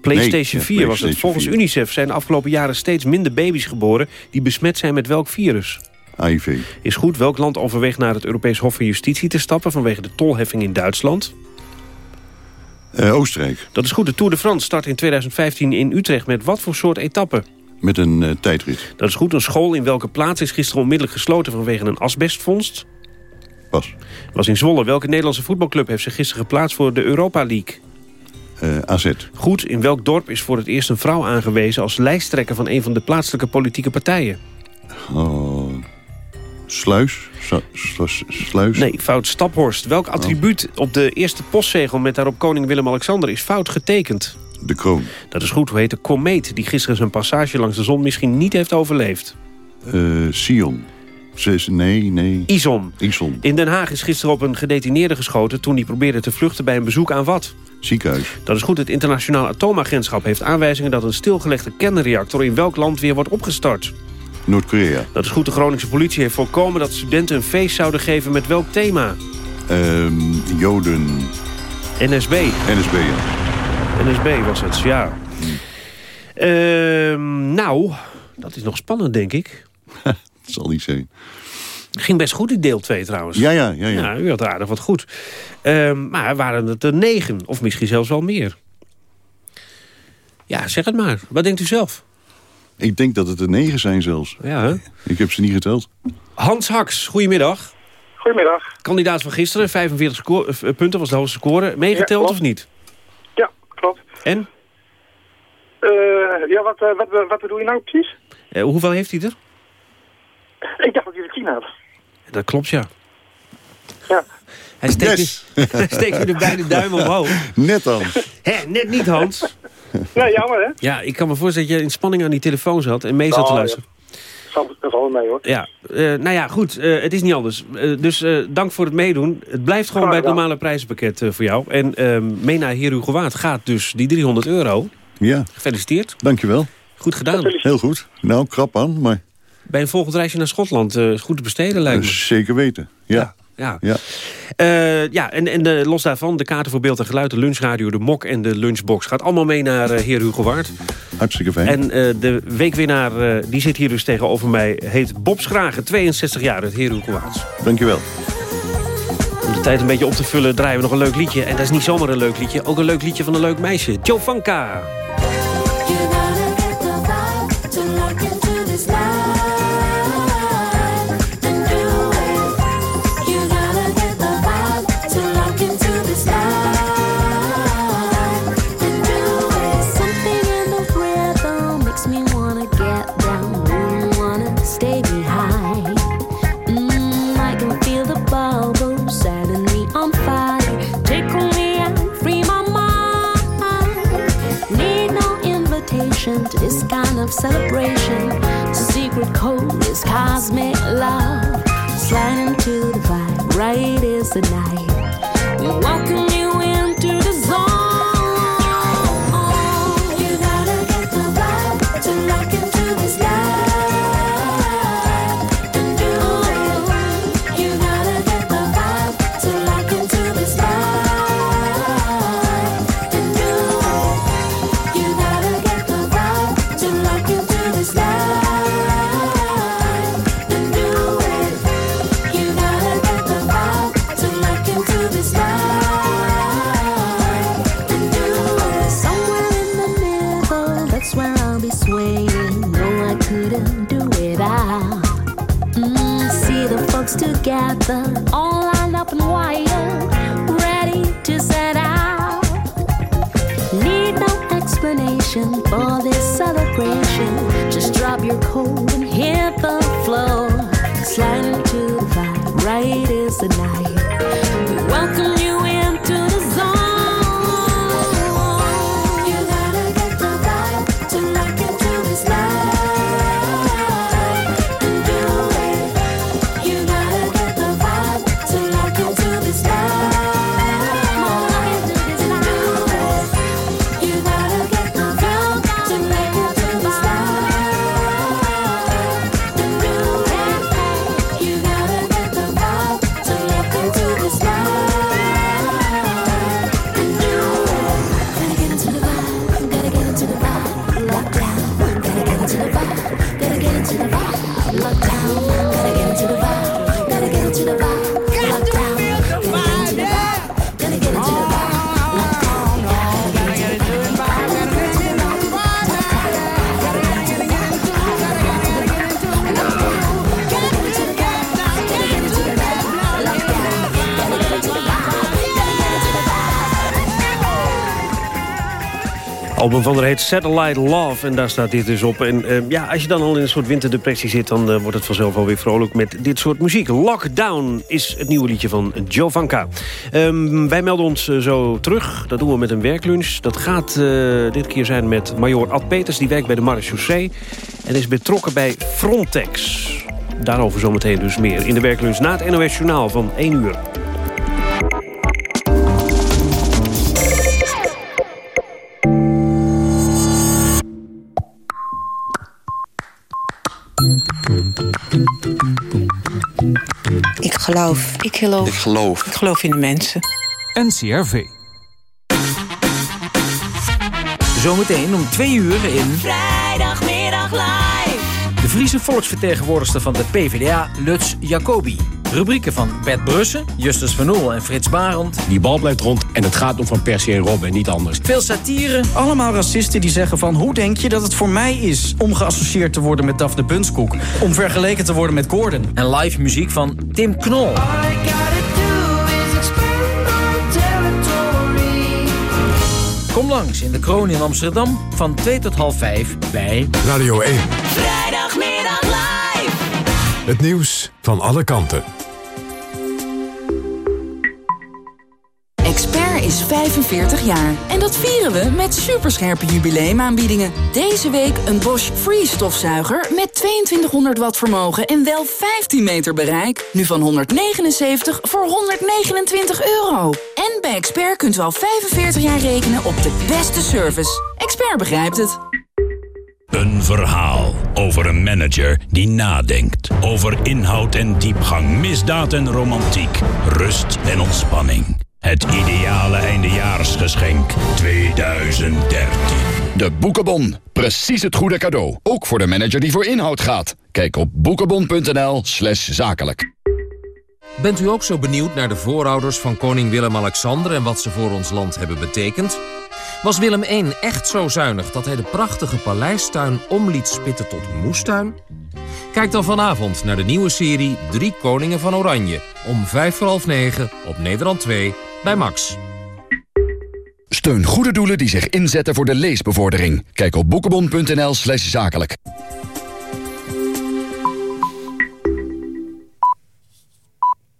PlayStation Nee, 4 ja, was het. Volgens 4. UNICEF zijn de afgelopen jaren steeds minder baby's geboren... die besmet zijn met welk virus? HIV. Is goed. Welk land overweegt naar het Europees Hof van Justitie te stappen... vanwege de tolheffing in Duitsland? Eh, Oostenrijk. Dat is goed. De Tour de France start in 2015 in Utrecht... met wat voor soort etappe? Met een eh, tijdrit. Dat is goed. Een school in welke plaats is gisteren onmiddellijk gesloten... vanwege een asbestvondst? Pas. Was in Zwolle. Welke Nederlandse voetbalclub heeft zich gisteren geplaatst voor de Europa League? Eh, AZ. Goed, in welk dorp is voor het eerst een vrouw aangewezen... als lijsttrekker van een van de plaatselijke politieke partijen? Oh, sluis? Sluis? Nee, fout Staphorst. Welk attribuut op de eerste postzegel... met daarop koning Willem-Alexander is fout getekend? De kroon. Dat is goed. Hoe heet de komeet die gisteren zijn passage langs de zon... misschien niet heeft overleefd? Eh, Sion. Nee, nee. Ison. Ison. In Den Haag is gisteren op een gedetineerde geschoten... toen hij probeerde te vluchten bij een bezoek aan wat? Ziekenhuis. Dat is goed. Het internationaal atoomagentschap heeft aanwijzingen... dat een stilgelegde kernreactor in welk land weer wordt opgestart? Noord-Korea. Dat is goed. De Groningse politie heeft voorkomen dat studenten een feest zouden geven met welk thema? Ehm, Joden. NSB. NSB, ja. NSB was het, ja. Ehm, nou, dat is nog spannend, denk ik. Dat zal niet zijn. Ging best goed in deel 2 trouwens. Ja, ja, ja. ja. u had aardig wat goed. Ehm, maar waren het er negen? Of misschien zelfs wel meer? Ja, zeg het maar. Wat denkt u zelf? Ik denk dat het er negen zijn zelfs. Ja, hè? Ik heb ze niet geteld. Hans Haks, goedemiddag. Goedemiddag. Kandidaat van gisteren, 45 sco- eh, punten was de hoogste score. Meegeteld of niet? Ja, klopt. En? Eh, ja, wat, eh, wat, wat bedoel je nou precies? Eh, hoeveel heeft hij er? Ik dacht dat je het tien had. Dat klopt, ja. Ja. Hij steekt, hij steekt nu de beide duimen omhoog. Net dan. Hè, net niet, Hans. Ja, jammer hè? Ja, ik kan me voorstellen dat je in spanning aan die telefoon zat en mee zat te Nou, luisteren. Zal- Dat valt wel mee hoor. Ja, eh, nou ja, goed. eh, het is niet anders. Eh, dus eh, dank voor het meedoen. Het blijft gewoon bij het normale prijzenpakket eh, voor jou. En ehm mee naar Heer Waard gaat dus die 300 euro. Ja. Gefeliciteerd. Dankjewel. Goed gedaan. Heel goed. Nou, krap aan, maar Bij een volgend reisje naar Schotland eh, goed te besteden, lijkt me. zeker weten. Ja. Ja. Ja. Eh, ja, en, en los daarvan, de kaarten voor beeld en geluid, de lunchradio, de mok en de lunchbox. Gaat allemaal mee naar eh, Heer Hugo Waard. Hartstikke fijn. En eh, de weekwinnaar, die zit hier dus tegenover mij, heet Bob Schragen, 62 jaar, het Heer Hugo Waard. Dankjewel. Om de tijd een beetje op te vullen draaien we nog een leuk liedje. En dat is niet zomaar een leuk liedje, ook een leuk liedje van een leuk meisje. Jovanka. Right is the night. We welcome album van haar heet Satellite Love en daar staat dit dus op. En eh, ja, als je dan al in een soort winterdepressie zit... dan eh, wordt het vanzelf alweer vrolijk met dit soort muziek. Lockdown is het nieuwe liedje van Jovanka. Ehm wij melden ons eh, zo terug. Dat doen we met een werklunch. Dat gaat eh, dit keer zijn met major Ad Peters. Die werkt bij de marechaussee en is betrokken bij Frontex. Daarover zometeen dus meer in de werklunch na het NOS Journaal van 1 uur. Ik geloof. Ik geloof. Ik geloof. Ik geloof in de mensen. NCRV. Zometeen om twee uur in... Vrijdagmiddag live. De Friese volksvertegenwoordigster van de PvdA, Lutz Jacobi. Rubrieken van Bert Brussen, Justus Van Oel en Frits Barend. Die bal blijft rond en het gaat om van Persie en Robben, niet anders. Veel satire. Allemaal racisten die zeggen van... hoe denk je dat het voor mij is om geassocieerd te worden met Daphne Bunskoek? Om vergeleken te worden met Gordon. En live muziek van Tim Knol. Kom langs in de Kroon in Amsterdam van 2 tot half 5 bij Radio 1. Vrijdagmiddag live. Het nieuws van alle kanten. 45 jaar. En dat vieren we met superscherpe jubileumaanbiedingen. Deze week een Bosch Free stofzuiger met 2200 watt vermogen en wel 15 meter bereik. Nu van 179 voor 129 euro. En bij Expert kunt u al 45 jaar rekenen op de beste service. Expert begrijpt het. Een verhaal over een manager die nadenkt. Over inhoud en diepgang, misdaad en romantiek, rust en ontspanning. Het ideale eindejaarsgeschenk 2013. De Boekenbon. Precies het goede cadeau. Ook voor de manager die voor inhoud gaat. Kijk op boekenbon.nl slash zakelijk. Bent u ook zo benieuwd naar de voorouders van koning Willem-Alexander... en wat ze voor ons land hebben betekend? Was Willem I echt zo zuinig dat hij de prachtige paleistuin om liet spitten tot moestuin? Kijk dan vanavond naar de nieuwe serie Drie Koningen van Oranje... om vijf voor half negen op Nederland 2 bij Max. Steun goede doelen die zich inzetten voor de leesbevordering. Kijk op boekenbon.nl zakelijk.